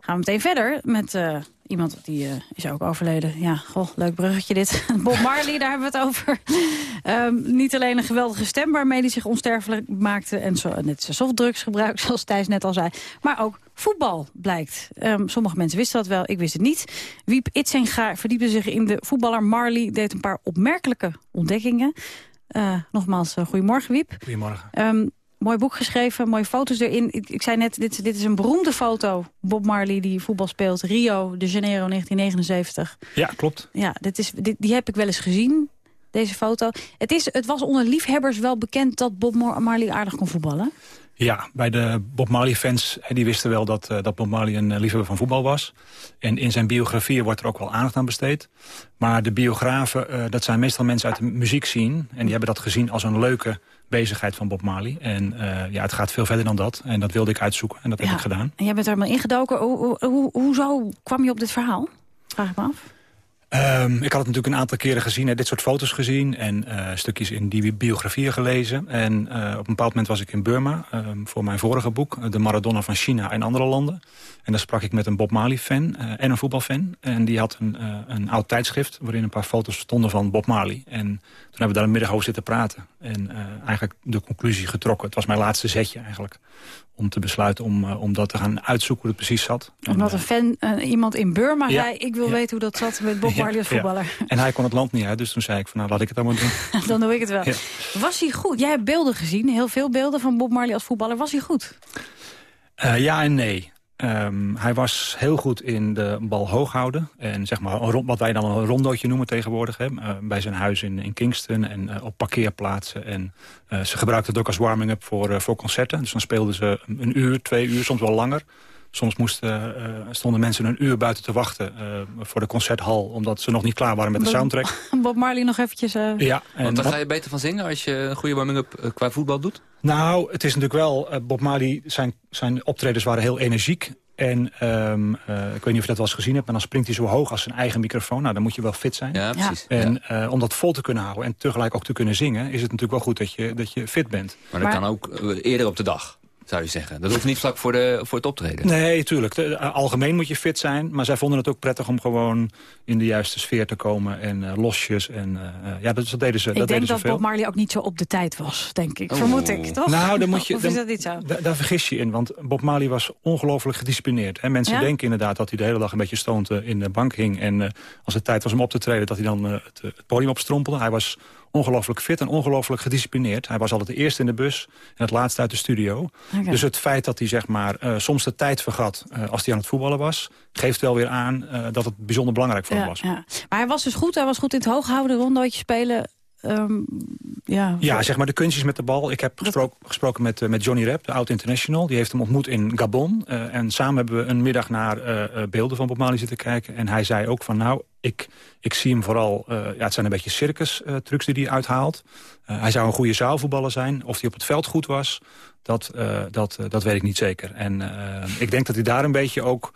Gaan we meteen verder met eh, iemand die eh, is ook overleden. Ja, goh, leuk bruggetje dit. [laughs] Bob Marley, daar hebben we het over. Ehm, niet alleen een geweldige stem waarmee hij zich onsterfelijk maakte... en zo, net zijn softdrugsgebruik, zoals Thijs net al zei... maar ook voetbal, blijkt. Ehm, sommige mensen wisten dat wel, ik wist het niet. Wiep Itzenga verdiepte zich in de voetballer. Marley deed een paar opmerkelijke ontdekkingen. Eh, nogmaals, uh, goedemorgen Wiep. Goedemorgen. Ehm, mooi boek geschreven, mooie foto's erin. Ik, ik zei net, dit, dit, is een beroemde foto. Bob Marley die voetbal speelt. Rio de Janeiro 1979. Ja, klopt. Ja, dit is, dit, die heb ik wel eens gezien, deze foto. Het, is, het was onder liefhebbers wel bekend dat Bob Marley aardig kon voetballen. Ja, bij de Bob Marley-fans, die wisten wel dat, uh, dat Bob Marley een uh, liefhebber van voetbal was. En in zijn biografie wordt er ook wel aandacht aan besteed. Maar de biografen, uh, dat zijn meestal mensen uit de muziek zien. En die hebben dat gezien als een leuke bezigheid van Bob Marley. En ja, het gaat veel verder dan dat. En dat wilde ik uitzoeken en dat ja. heb ik gedaan. En jij bent er helemaal ingedoken. Hoe, hoe, hoe, hoezo kwam je op dit verhaal? Vraag ik me af. Um, ik had het natuurlijk een aantal keren gezien, hè, dit soort foto's gezien... en uh, stukjes in die biografieën gelezen. En uh, op een bepaald moment was ik in Burma um, voor mijn vorige boek... De Maradona van China en andere landen. En daar sprak ik met een Bob Marley-fan en een voetbalfan. En die had een, een oud tijdschrift waarin een paar foto's stonden van Bob Marley. En toen hebben we daar een middag over zitten praten. En eigenlijk de conclusie getrokken. Het was mijn laatste zetje eigenlijk om te besluiten om, uh, om dat te gaan uitzoeken hoe het precies zat. Omdat een fan, uh, iemand in Burma ja, zei... ik wil ja. weten hoe dat zat met Bob Marley als voetballer. Ja. En hij kon het land niet uit, dus toen zei ik van nou laat ik het allemaal doen. [laughs] Dan doe ik het wel. Was hij goed? Jij hebt beelden gezien, heel veel beelden van Bob Marley als voetballer. Was hij goed? Uh, ja en nee. Um, hij was heel goed in de bal hoog houden. En zeg maar wat wij dan een rondootje noemen tegenwoordig. Hè, uh, bij zijn huis in, in Kingston en uh, op parkeerplaatsen. En uh, ze gebruikten het ook als warming-up voor, voor concerten. Dus dan speelden ze een uur, twee uur, soms wel langer. Soms moesten, stonden mensen een uur buiten te wachten voor de concerthal... omdat ze nog niet klaar waren met de soundtrack. [laughs] Bob Marley nog eventjes... Ja, en Want dan ga je beter van zingen als je een goede warming-up qua voetbal doet? Nou, het is natuurlijk wel... Bob Marley, zijn, zijn optredens waren heel energiek. En um, uh, ik weet niet of je dat wel eens gezien hebt... maar dan springt hij zo hoog als zijn eigen microfoon. Nou, dan moet je wel fit zijn. Ja, precies. En ja. uh, om dat vol te kunnen houden en tegelijk ook te kunnen zingen... is het natuurlijk wel goed dat je, dat je fit bent. Maar dat maar... kan ook uh, eerder op de dag zou je zeggen. Dat hoeft niet vlak voor, de, voor het optreden. Nee, tuurlijk. De, algemeen moet je fit zijn. Maar zij vonden het ook prettig om gewoon in de juiste sfeer te komen. En uh, losjes. En, uh, ja, dat, dat deden ze Ik dat denk deden dat ze Bob Marley ook niet zo op de tijd was, denk ik. Oh. Vermoed ik, toch? Nou, dan moet je, [laughs] of is dat niet zo? Da, daar vergis je in. Want Bob Marley was ongelooflijk gedisciplineerd. Hè? Mensen ja? denken inderdaad dat hij de hele dag een beetje stoned in de bank hing. En uh, als het tijd was om op te treden, dat hij dan het, het podium opstrompelde. Hij was ongelooflijk fit en ongelooflijk gedisciplineerd. Hij was altijd de eerste in de bus en het laatste uit de studio. Okay. Dus het feit dat hij zeg maar, uh, soms de tijd vergat uh, als hij aan het voetballen was... geeft wel weer aan uh, dat het bijzonder belangrijk voor ja, hem was. Ja. Maar hij was dus goed, hij was goed in het hooghouden, rondootje spelen... Um, ja, ja, zeg maar de kunstjes met de bal. Ik heb gesproken, gesproken met, uh, met Johnny Rep, de oud-international. Die heeft hem ontmoet in Gabon. Uh, en samen hebben we een middag naar uh, beelden van Bob Marley zitten kijken. En hij zei ook van nou, ik, ik zie hem vooral... ja, het zijn een beetje circus-trucs die hij uithaalt. hij zou een goede zaalvoetballer zijn. Of hij op het veld goed was, dat, dat, dat weet ik niet zeker. En ik denk dat hij daar een beetje ook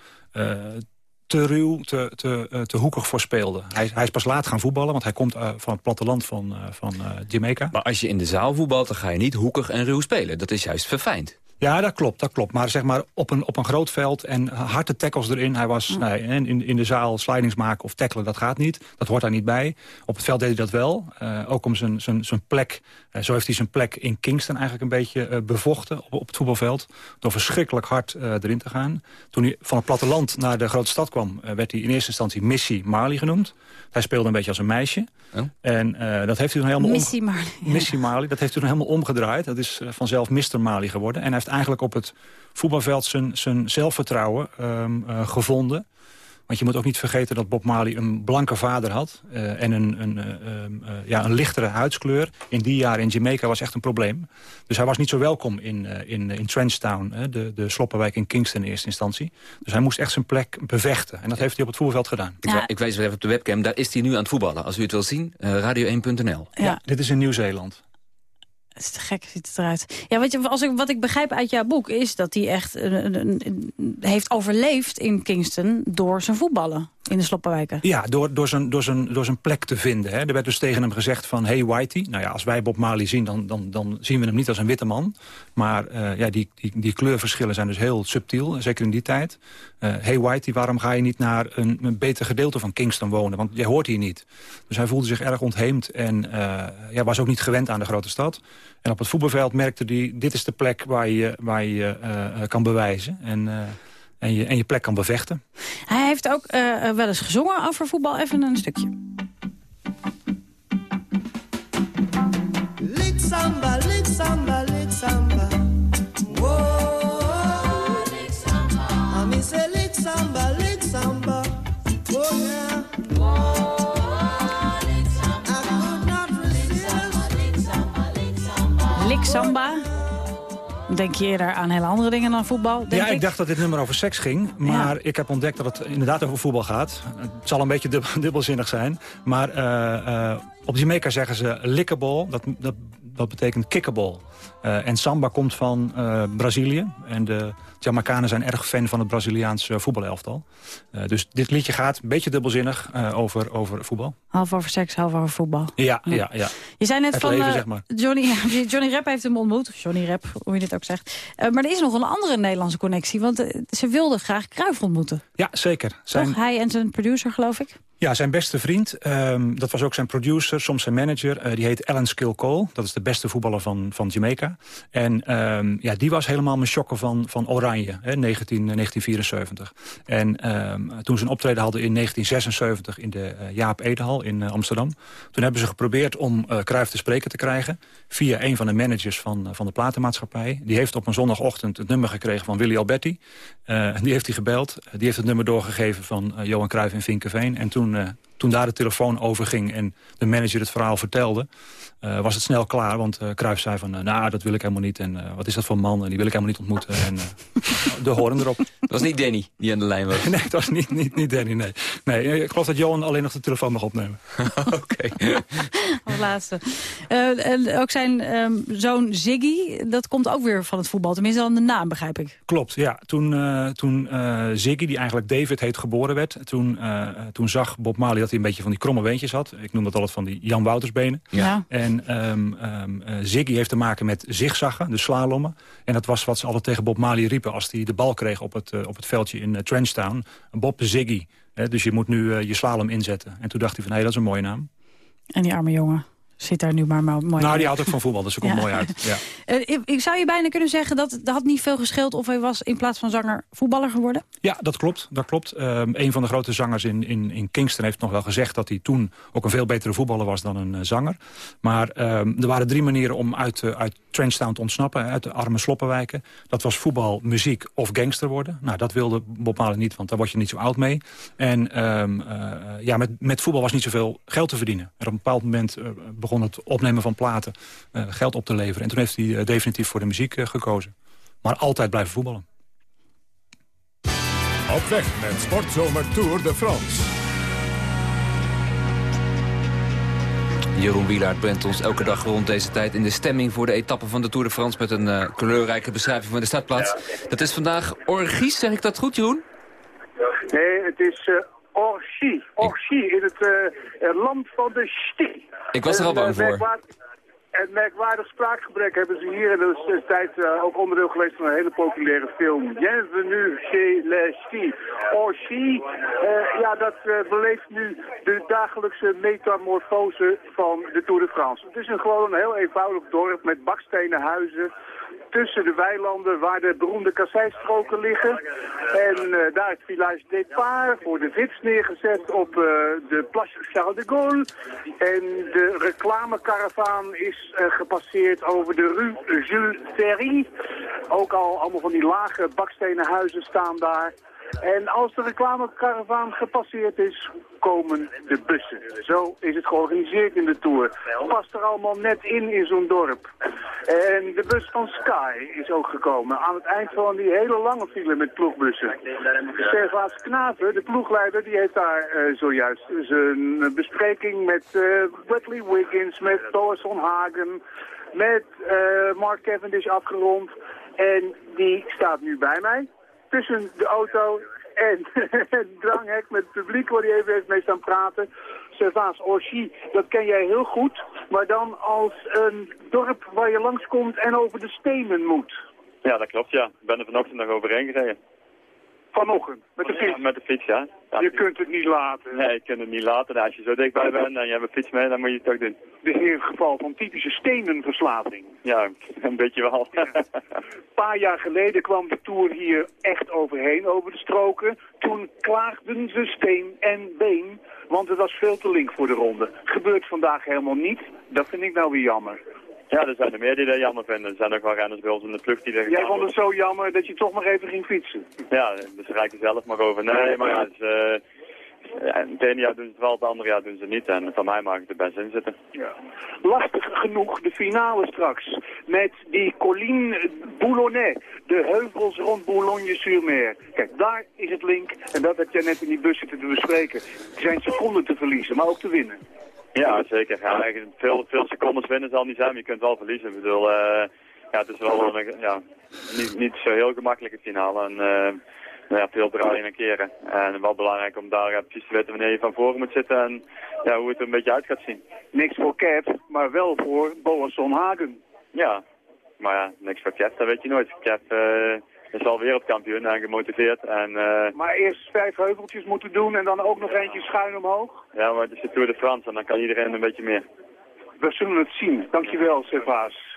te ruw, te, te, te hoekig voor speelde. Hij, hij is pas laat gaan voetballen, want hij komt van het platteland van, van Jamaica. Maar als je in de zaal voetbalt, dan ga je niet hoekig en ruw spelen. Dat is juist verfijnd. Ja, dat klopt, dat klopt. Maar zeg maar op een, op een groot veld en harde tackles erin. Hij was nee, in, in de zaal slidings maken of tackelen, dat gaat niet. Dat hoort daar niet bij. Op het veld deed hij dat wel. Uh, ook om zijn, zijn, zijn plek, uh, zo heeft hij zijn plek in Kingston eigenlijk een beetje uh, bevochten op, op het voetbalveld. Door verschrikkelijk hard erin te gaan. Toen hij van het platteland naar de grote stad kwam, werd hij in eerste instantie Missy Marley genoemd. Hij speelde een beetje als een meisje. Oh. En dat heeft hij toen helemaal... Missy Marley. Missy Marley, dat heeft hij toen helemaal omgedraaid. Dat is vanzelf Mr. Marley geworden. En hij heeft eigenlijk op het voetbalveld zijn, zijn zelfvertrouwen um, uh, gevonden. Want je moet ook niet vergeten dat Bob Marley een blanke vader had. Uh, en een, een, uh, uh, ja, een lichtere huidskleur. In die jaren in Jamaica was echt een probleem. Dus hij was niet zo welkom in, in, in Trenchtown. de, de sloppenwijk in Kingston in eerste instantie. Dus hij moest echt zijn plek bevechten. En dat heeft hij op het voetbalveld gedaan. Ik, ja. ik wijs weer even op de webcam. Daar is hij nu aan het voetballen. Als u het wil zien, radio1.nl. Ja. ja, dit is in Nieuw-Zeeland. Het is te gek, ziet het eruit. Ja, wat, je, als ik, wat ik begrijp uit jouw boek is dat hij echt heeft overleefd in Kingston door zijn voetballen in de sloppenwijken. Ja, door, door, zijn, door, zijn, door zijn plek te vinden. Hè. Er werd dus tegen hem gezegd van, hey Whitey. Nou ja, als wij Bob Marley zien, dan, dan, dan zien we hem niet als een witte man. Maar uh, ja, die, die, die kleurverschillen zijn dus heel subtiel, zeker in die tijd. Uh, hey Whitey, waarom ga je niet naar een, een beter gedeelte van Kingston wonen? Want jij hoort hier niet. Dus hij voelde zich erg ontheemd en uh, ja, was ook niet gewend aan de grote stad. En op het voetbalveld merkte hij, dit is de plek waar je waar je uh, kan bewijzen. En en je, en je plek kan bevechten. Hij heeft ook eh, wel eens gezongen over voetbal. Even een stukje. Lick samba, lick samba, lick samba. Samba. Denk je eerder aan hele andere dingen dan voetbal? Denk ja, ik. dacht dat dit nummer over seks ging. Maar ik heb ontdekt dat het inderdaad over voetbal gaat. Het zal een beetje dub- [laughs] dubbelzinnig zijn. Maar eh, eh, op Jamaica zeggen ze lickable. Dat, dat, dat betekent kickable. Eh, en samba komt van eh, Brazilië. En de Jamaicanen zijn erg fan van het Braziliaanse voetbalelftal. Eh, dus dit liedje gaat een beetje dubbelzinnig over, over voetbal. Half over seks, half over voetbal. Ja, ja, ja. Je zei net Het van leven, zeg maar. Johnny, [laughs] Johnny Rep heeft hem ontmoet. Of Johnny Rep, hoe je dit ook zegt. Maar er is nog een andere Nederlandse connectie. Want ze wilden graag Cruijff ontmoeten. Ja, zeker. Zijn, Toch? Hij en zijn producer, geloof ik. Ja, zijn beste vriend, ehm, dat was ook zijn producer, soms zijn manager. eh, die heet Alan Skill Cole. Dat is de beste voetballer van, van Jamaica. En ehm, ja, die was helemaal mijn chokken van, van Oranje, hè, 19, 1974. En ehm, toen ze een optreden hadden in 1976 in de eh, Jaap Edehal in eh, Amsterdam. Toen hebben ze geprobeerd om uh, Cruijff te spreken te krijgen. Via een van de managers van, van de platenmaatschappij. Die heeft op een zondagochtend het nummer gekregen van Willy Alberti. Die heeft hij gebeld. die heeft het nummer doorgegeven van Johan Cruijff in Vinkenveen. En toen, uh, toen daar de telefoon overging en de manager het verhaal vertelde... Uh, was het snel klaar, want uh, Cruijff zei van... nou, dat wil ik helemaal niet en uh, wat is dat voor man en die wil ik helemaal niet ontmoeten. En [laughs] de horen erop. Dat was niet Danny die aan de lijn was? [laughs] nee, dat was niet, niet, niet Danny, nee. nee. Ik geloof dat Johan alleen nog de telefoon mag opnemen. [laughs] Oké. Als laatste. en ook zijn um, zoon Ziggy, dat komt ook weer van het voetbal. Tenminste dan de naam, begrijp ik. Klopt, ja. Toen, uh, toen uh, Ziggy, die eigenlijk David heet, geboren werd... Toen, uh, toen zag Bob Marley dat hij een beetje van die kromme beentjes had. Ik noem dat altijd van die Jan Woutersbenen. Ja. En um, um, Ziggy heeft te maken met zigzaggen, de slalommen. En dat was wat ze altijd tegen Bob Marley riepen... als hij de bal kreeg op het, op het veldje in Trenchtown. Bob Ziggy. dus je moet nu je slalom inzetten. En toen dacht hij van, hé, hey, dat is een mooie naam. En die arme jongen zit daar nu maar mooi Nou, die houdt ook van voetbal, dus ze komt ja. mooi uit. [laughs] Ja. Uh, ik, ik, zou je bijna kunnen zeggen dat het had niet veel gescheeld... of hij was in plaats van zanger voetballer geworden? Ja, dat klopt. Dat klopt. Um, een van de grote zangers in, in, in Kingston heeft nog wel gezegd... dat hij toen ook een veel betere voetballer was dan een uh, zanger. Maar um, er waren drie manieren om uit, uh, uit Trenchtown te ontsnappen... uit de arme sloppenwijken. Dat was voetbal, muziek of gangster worden. Nou, dat wilde Bob Marley niet, want daar word je niet zo oud mee. En um, ja, met, met voetbal was niet zoveel geld te verdienen. En op een bepaald moment begon het opnemen van platen uh, geld op te leveren. En toen heeft hij uh, definitief voor de muziek uh, gekozen. Maar altijd blijven voetballen. Op weg met Sportzomer Tour de France. Jeroen Wielaert brengt ons elke dag rond deze tijd in de stemming voor de etappe van de Tour de France met een uh, kleurrijke beschrijving van de startplaats. Dat is vandaag Orgies, zeg ik dat goed Jeroen? Nee, het is uh, Orgie. Orgie in het uh, land van de Sti. Ik was er al bang voor. Het merkwaardig spraakgebrek hebben ze hier. En dat is destijds uh, ook onderdeel geweest van een hele populaire film. Bienvenue chez les Ski. Uh, ja, dat uh, beleeft nu de dagelijkse metamorfose van de Tour de France. Het is een gewoon een heel eenvoudig dorp met bakstenen huizen tussen de weilanden waar de beroemde kasseistroken liggen. En uh, daar is Village Départ voor de VIP's neergezet op uh, de Place Charles de Gaulle. En de reclamekaravaan is uh, gepasseerd over de Rue Jules Ferry. Ook al allemaal van die lage bakstenen huizen staan daar. En als de reclamekaravaan gepasseerd is, komen de bussen. Zo is het georganiseerd in de Tour. Past er allemaal net in in zo'n dorp. En de bus van Sky is ook gekomen. Aan het eind van die hele lange file met ploegbussen. Servaas Knaven, de ploegleider, die heeft daar uh, zojuist zijn bespreking met uh, Bradley Wiggins, met Thorson Hagen, met uh, Mark Cavendish afgerond. En die staat nu bij mij tussen de auto en [laughs] het dranghek met het publiek waar hij even heeft mee staan praten. Servaas Orchi, dat ken jij heel goed, maar dan als een dorp waar je langskomt en over de stenen moet. Ja, dat klopt, ja. Ik ben er vanochtend nog overheen gereden. Vanochtend, met de fiets. Ja, met de fiets, ja. Ja. Je kunt het niet laten. Nee, ik kan het niet laten. Nou, Als je zo dichtbij bent en je hebt een fiets mee, dan moet je het toch doen. Dit is een geval van typische stenenverslaving. Ja, een beetje wel. Een [laughs] paar jaar geleden kwam de Tour hier echt overheen, over de stroken. Toen klaagden ze steen en been, want het was veel te link voor de ronde. Gebeurt vandaag helemaal niet. Dat vind ik nou weer jammer. Ja, er zijn er meer die dat jammer vinden. Er zijn ook wel renners bij ons in de ploeg die Jij vond het zo jammer dat je toch nog even ging fietsen. Ja, dus ze rijken zelf maar over. Nee, maar ja, dus, eh, ja, het ene jaar doen ze het wel, het andere jaar doen ze het niet. En van mij mag ik er best in zitten. Ja. Lastig genoeg de finale straks. Met die Colline Boulonnais. De heuvels rond Boulogne-sur-Mer. Kijk, daar is het link. En dat heb jij net in die bus zitten te bespreken. Er zijn seconden te verliezen, maar ook te winnen. Ja, zeker. Ja, veel, veel secondes winnen zal niet zijn, maar je kunt wel verliezen. Ik bedoel, eh, ja, het is wel een, ja, niet, niet zo heel gemakkelijke finale. En, eh, nou ja, veel draaien en keren. En wel belangrijk om daar ja, precies te weten wanneer je van voren moet zitten en ja, hoe het er een beetje uit gaat zien. Niks voor Cap, maar wel voor Boasson Hagen. Ja, maar ja, niks voor Cap, dat weet je nooit. Cap eh, is al wereldkampioen en gemotiveerd. En, eh, Maar eerst vijf heuveltjes moeten doen en dan ook nog eentje schuin omhoog. ja, maar het is de Tour de France en dan kan iedereen een beetje meer. We zullen het zien. Dankjewel, Servaas.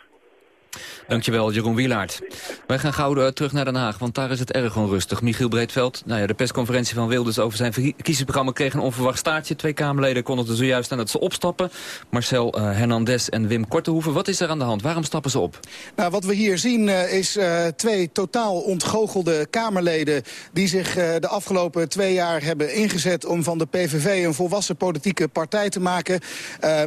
Dankjewel, Jeroen Wielaert. Wij gaan gauw eh, terug naar Den Haag, want daar is het erg onrustig. Michiel Breedveld, nou ja, de persconferentie van Wilders over zijn verkiezingsprogramma kreeg een onverwacht staartje. Twee Kamerleden kondigden zojuist aan dat ze opstappen. Marcel eh, Hernandez en Wim Kortehoeven. Wat is er aan de hand? Waarom stappen ze op? Nou, wat we hier zien eh, is twee totaal ontgoochelde Kamerleden... die zich de afgelopen twee jaar hebben ingezet om van de PVV... een volwassen politieke partij te maken.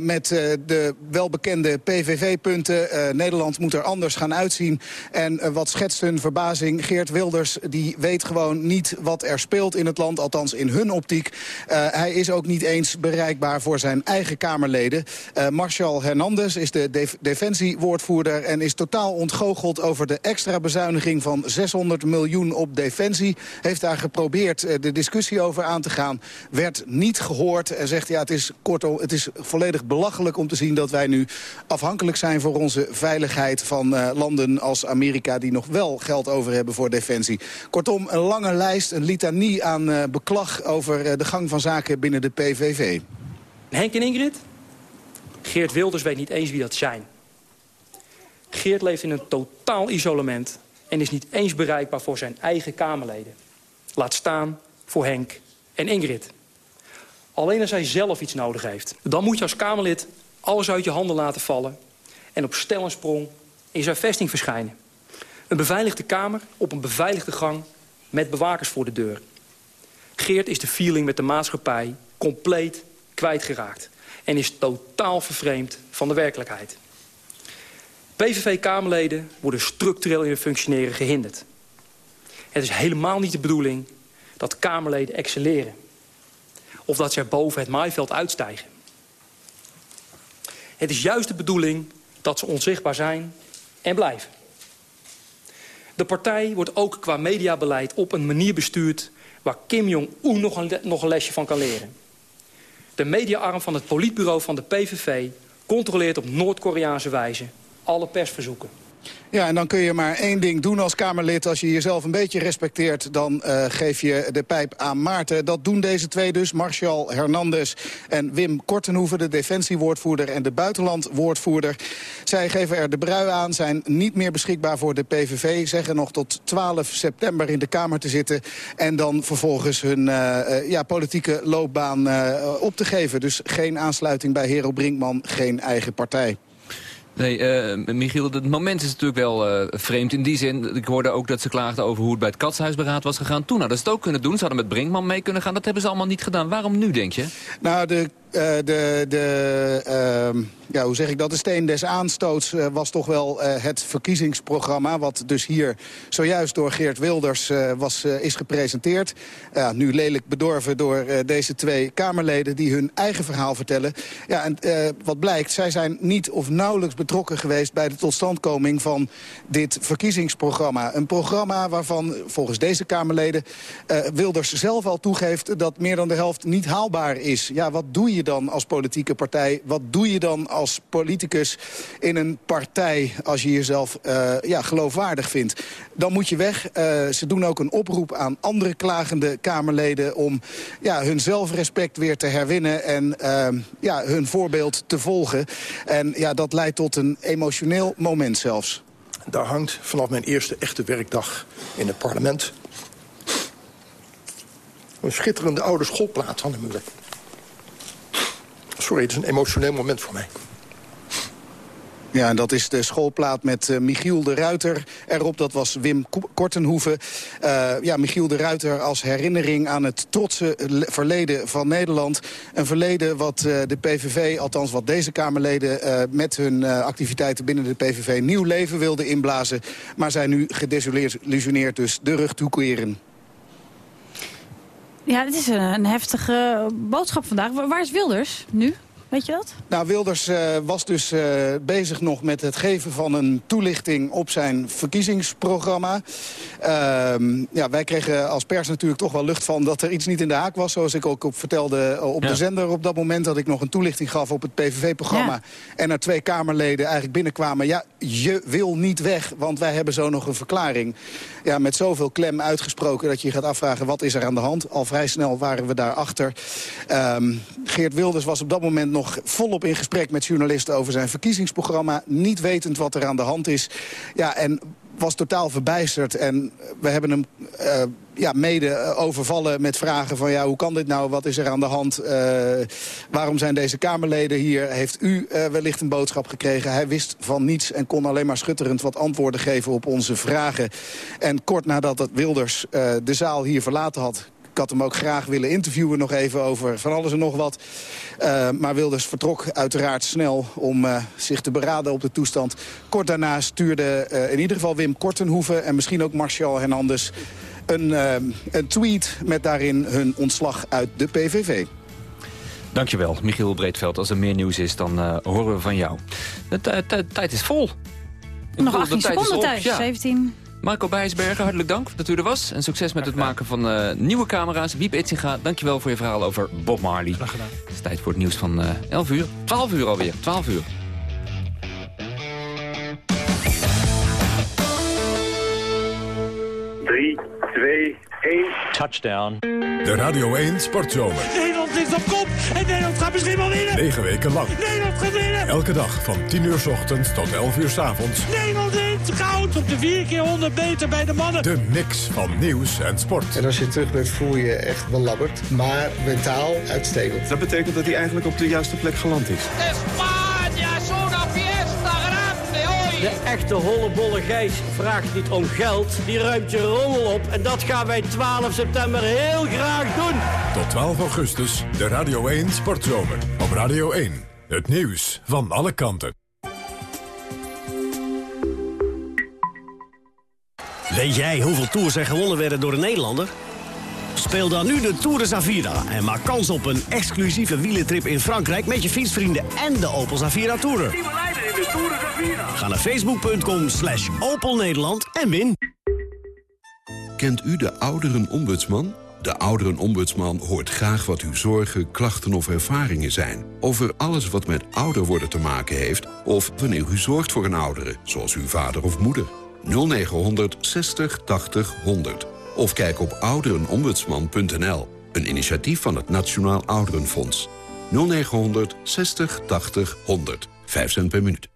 met de welbekende PVV-punten. Nederland moet er anders gaan uitzien. En eh, wat schetst hun verbazing? Geert Wilders die weet gewoon niet wat er speelt in het land. Althans in hun optiek. Eh, hij is ook niet eens bereikbaar voor zijn eigen Kamerleden. Eh Marshall Hernandez is de def- defensiewoordvoerder... en is totaal ontgoocheld over de extra bezuiniging van 600 miljoen op defensie. Heeft daar geprobeerd de discussie over aan te gaan. Werd niet gehoord en zegt ja, het is, kortom, het is volledig belachelijk om te zien... dat wij nu afhankelijk zijn voor onze veiligheid van eh, landen als Amerika... die nog wel geld over hebben voor defensie. Kortom, een lange lijst, een litanie aan eh, beklag... over eh, de gang van zaken binnen de PVV. Henk en Ingrid? Geert Wilders weet niet eens wie dat zijn. Geert leeft in een totaal isolement en is niet eens bereikbaar voor zijn eigen Kamerleden. Laat staan voor Henk en Ingrid. Alleen als hij zelf iets nodig heeft. Dan moet je als Kamerlid alles uit je handen laten vallen... en op stel en sprong in zijn vesting verschijnen. Een beveiligde kamer op een beveiligde gang met bewakers voor de deur. Geert is de feeling met de maatschappij compleet kwijtgeraakt... en is totaal vervreemd van de werkelijkheid. PVV-Kamerleden worden structureel in hun functioneren gehinderd. Het is helemaal niet de bedoeling dat Kamerleden excelleren. Of dat ze boven het maaiveld uitstijgen. Het is juist de bedoeling dat ze onzichtbaar zijn en blijven. De partij wordt ook qua mediabeleid op een manier bestuurd... waar Kim Jong-un nog een, nog een lesje van kan leren. De mediaarm van het politbureau van de PVV... controleert op Noord-Koreaanse wijze alle persverzoeken. Ja, en dan kun je maar één ding doen als Kamerlid. Als je jezelf een beetje respecteert, dan eh, geef je de pijp aan Maarten. Dat doen deze twee dus, Marshall Hernandez en Wim Kortenhoeven... de defensiewoordvoerder en de buitenlandwoordvoerder. Zij geven er de brui aan, zijn niet meer beschikbaar voor de PVV... zeggen nog tot 12 september in de Kamer te zitten... en dan vervolgens hun eh, eh, ja, politieke loopbaan op te geven. Dus geen aansluiting bij Hero Brinkman, geen eigen partij. Nee, eh, Michiel, het moment is natuurlijk wel eh, vreemd in die zin. Ik hoorde ook dat ze klaagden over hoe het bij het katshuisberaad was gegaan. Toen hadden ze het ook kunnen doen. Ze hadden met Brinkman mee kunnen gaan. Dat hebben ze allemaal niet gedaan. Waarom nu, denk je? Nou, de, eh, de, de, ehm, ja, hoe zeg ik dat? De steen des aanstoots eh, was toch wel eh, het verkiezingsprogramma... wat dus hier zojuist door Geert Wilders was, is gepresenteerd. Nu lelijk bedorven door deze twee Kamerleden... die hun eigen verhaal vertellen. Ja, en wat blijkt, zij zijn niet of nauwelijks betrokken geweest... bij de totstandkoming van dit verkiezingsprogramma. Een programma waarvan volgens deze Kamerleden... Wilders zelf al toegeeft dat meer dan de helft niet haalbaar is. Ja, wat doe je je dan als politieke partij? Wat doe je dan als politicus in een partij als je jezelf uh, ja, geloofwaardig vindt? Dan moet je weg. Uh, ze doen ook een oproep aan andere klagende Kamerleden... om ja, hun zelfrespect weer te herwinnen en uh, ja, hun voorbeeld te volgen. En ja, dat leidt tot een emotioneel moment zelfs. Daar hangt vanaf mijn eerste echte werkdag in het parlement... een schitterende oude schoolplaat aan de muur. Sorry, het is een emotioneel moment voor mij. Ja, en dat is de schoolplaat met uh, Michiel de Ruiter erop. Dat was Wim Kortenhoeven. Uh, ja, Michiel de Ruiter als herinnering aan het trotse verleden van Nederland. Een verleden wat uh, de PVV, althans wat deze Kamerleden... met hun activiteiten binnen de PVV nieuw leven wilden inblazen. Maar zijn nu gedesillusioneerd dus de rug toekeren. Ja, het is een, een heftige boodschap vandaag. Waar is Wilders nu? Weet je dat? Nou, Wilders uh, was dus uh, bezig nog met het geven van een toelichting op zijn verkiezingsprogramma. Uh, ja, wij kregen als pers natuurlijk toch wel lucht van dat er iets niet in de haak was. Zoals ik ook op vertelde op ja. de zender op dat moment. Dat ik nog een toelichting gaf op het PVV-programma. Ja. En er twee Kamerleden eigenlijk binnenkwamen. Ja, je wil niet weg, want wij hebben zo nog een verklaring. Ja, met zoveel klem uitgesproken dat je gaat afvragen wat is er aan de hand. Al vrij snel waren we daarachter. Um, Geert Wilders was op dat moment nog volop in gesprek met journalisten over zijn verkiezingsprogramma. Niet wetend wat er aan de hand is. Ja, en was totaal verbijsterd. En we hebben hem uh, ja, mede overvallen met vragen van... ja, hoe kan dit nou, wat is er aan de hand? Uh, waarom zijn deze Kamerleden hier? Heeft u wellicht een boodschap gekregen? Hij wist van niets en kon alleen maar schutterend wat antwoorden geven op onze vragen. En kort nadat het Wilders de zaal hier verlaten had ik had hem ook graag willen interviewen nog even over van alles en nog wat. Uh, maar Wilders vertrok uiteraard snel om uh, zich te beraden op de toestand. Kort daarna stuurde uh, in ieder geval Wim Kortenhoeven en misschien ook Martial Hernandez... Een, een tweet met daarin hun ontslag uit de PVV. Dankjewel, Michiel Breedveld. Als er meer nieuws is, dan horen we van jou. De tijd is vol. Nog 18 seconden thuis, ja. 17... Marco Bijsbergen, hartelijk dank dat u er was. En succes met het maken van uh, nieuwe camera's. Wiep Itzinga, dankjewel voor je verhaal over Bob Marley. Graag gedaan. Het is tijd voor het nieuws van uh, 11 uur. 12 uur alweer, 12 uur. Drie, twee, één. Touchdown. De Radio 1 Sportzomer. Nederland ligt op kop en Nederland gaat misschien wel winnen. 9 weken lang. Nederland gaat winnen. Elke dag van 10 uur s ochtends tot 11 uur s avonds. Nederland wint goud op de 4 keer 100 meter bij de mannen. De mix van nieuws en sport. En als je terug bent voel je je echt belabberd, maar mentaal uitstekend. Dat betekent dat hij eigenlijk op de juiste plek geland is. De echte hollebolle Gijs vraagt niet om geld, die ruimt je rommel op. En dat gaan wij 12 september heel graag doen. Tot 12 augustus, de Radio 1 Sportzomer. Op Radio 1, het nieuws van alle kanten. Weet jij hoeveel tours er gewonnen werden door een Nederlander? Speel dan nu de Tour de Zavira en maak kans op een exclusieve wielentrip in Frankrijk... met je fietsvrienden en de Opel Zavira Tourer. Ga naar facebook.com slash Opel Nederland en win. Kent u de ouderenombudsman? De ouderenombudsman hoort graag wat uw zorgen, klachten of ervaringen zijn. Over alles wat met ouder worden te maken heeft... of wanneer u zorgt voor een oudere, zoals uw vader of moeder. 0900 60 80 100. Of kijk op ouderenombudsman.nl. Een initiatief van het Nationaal Ouderenfonds. 0900 60 80 100. 5 cent per minuut.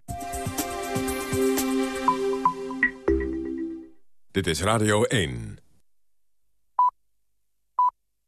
Dit is Radio 1.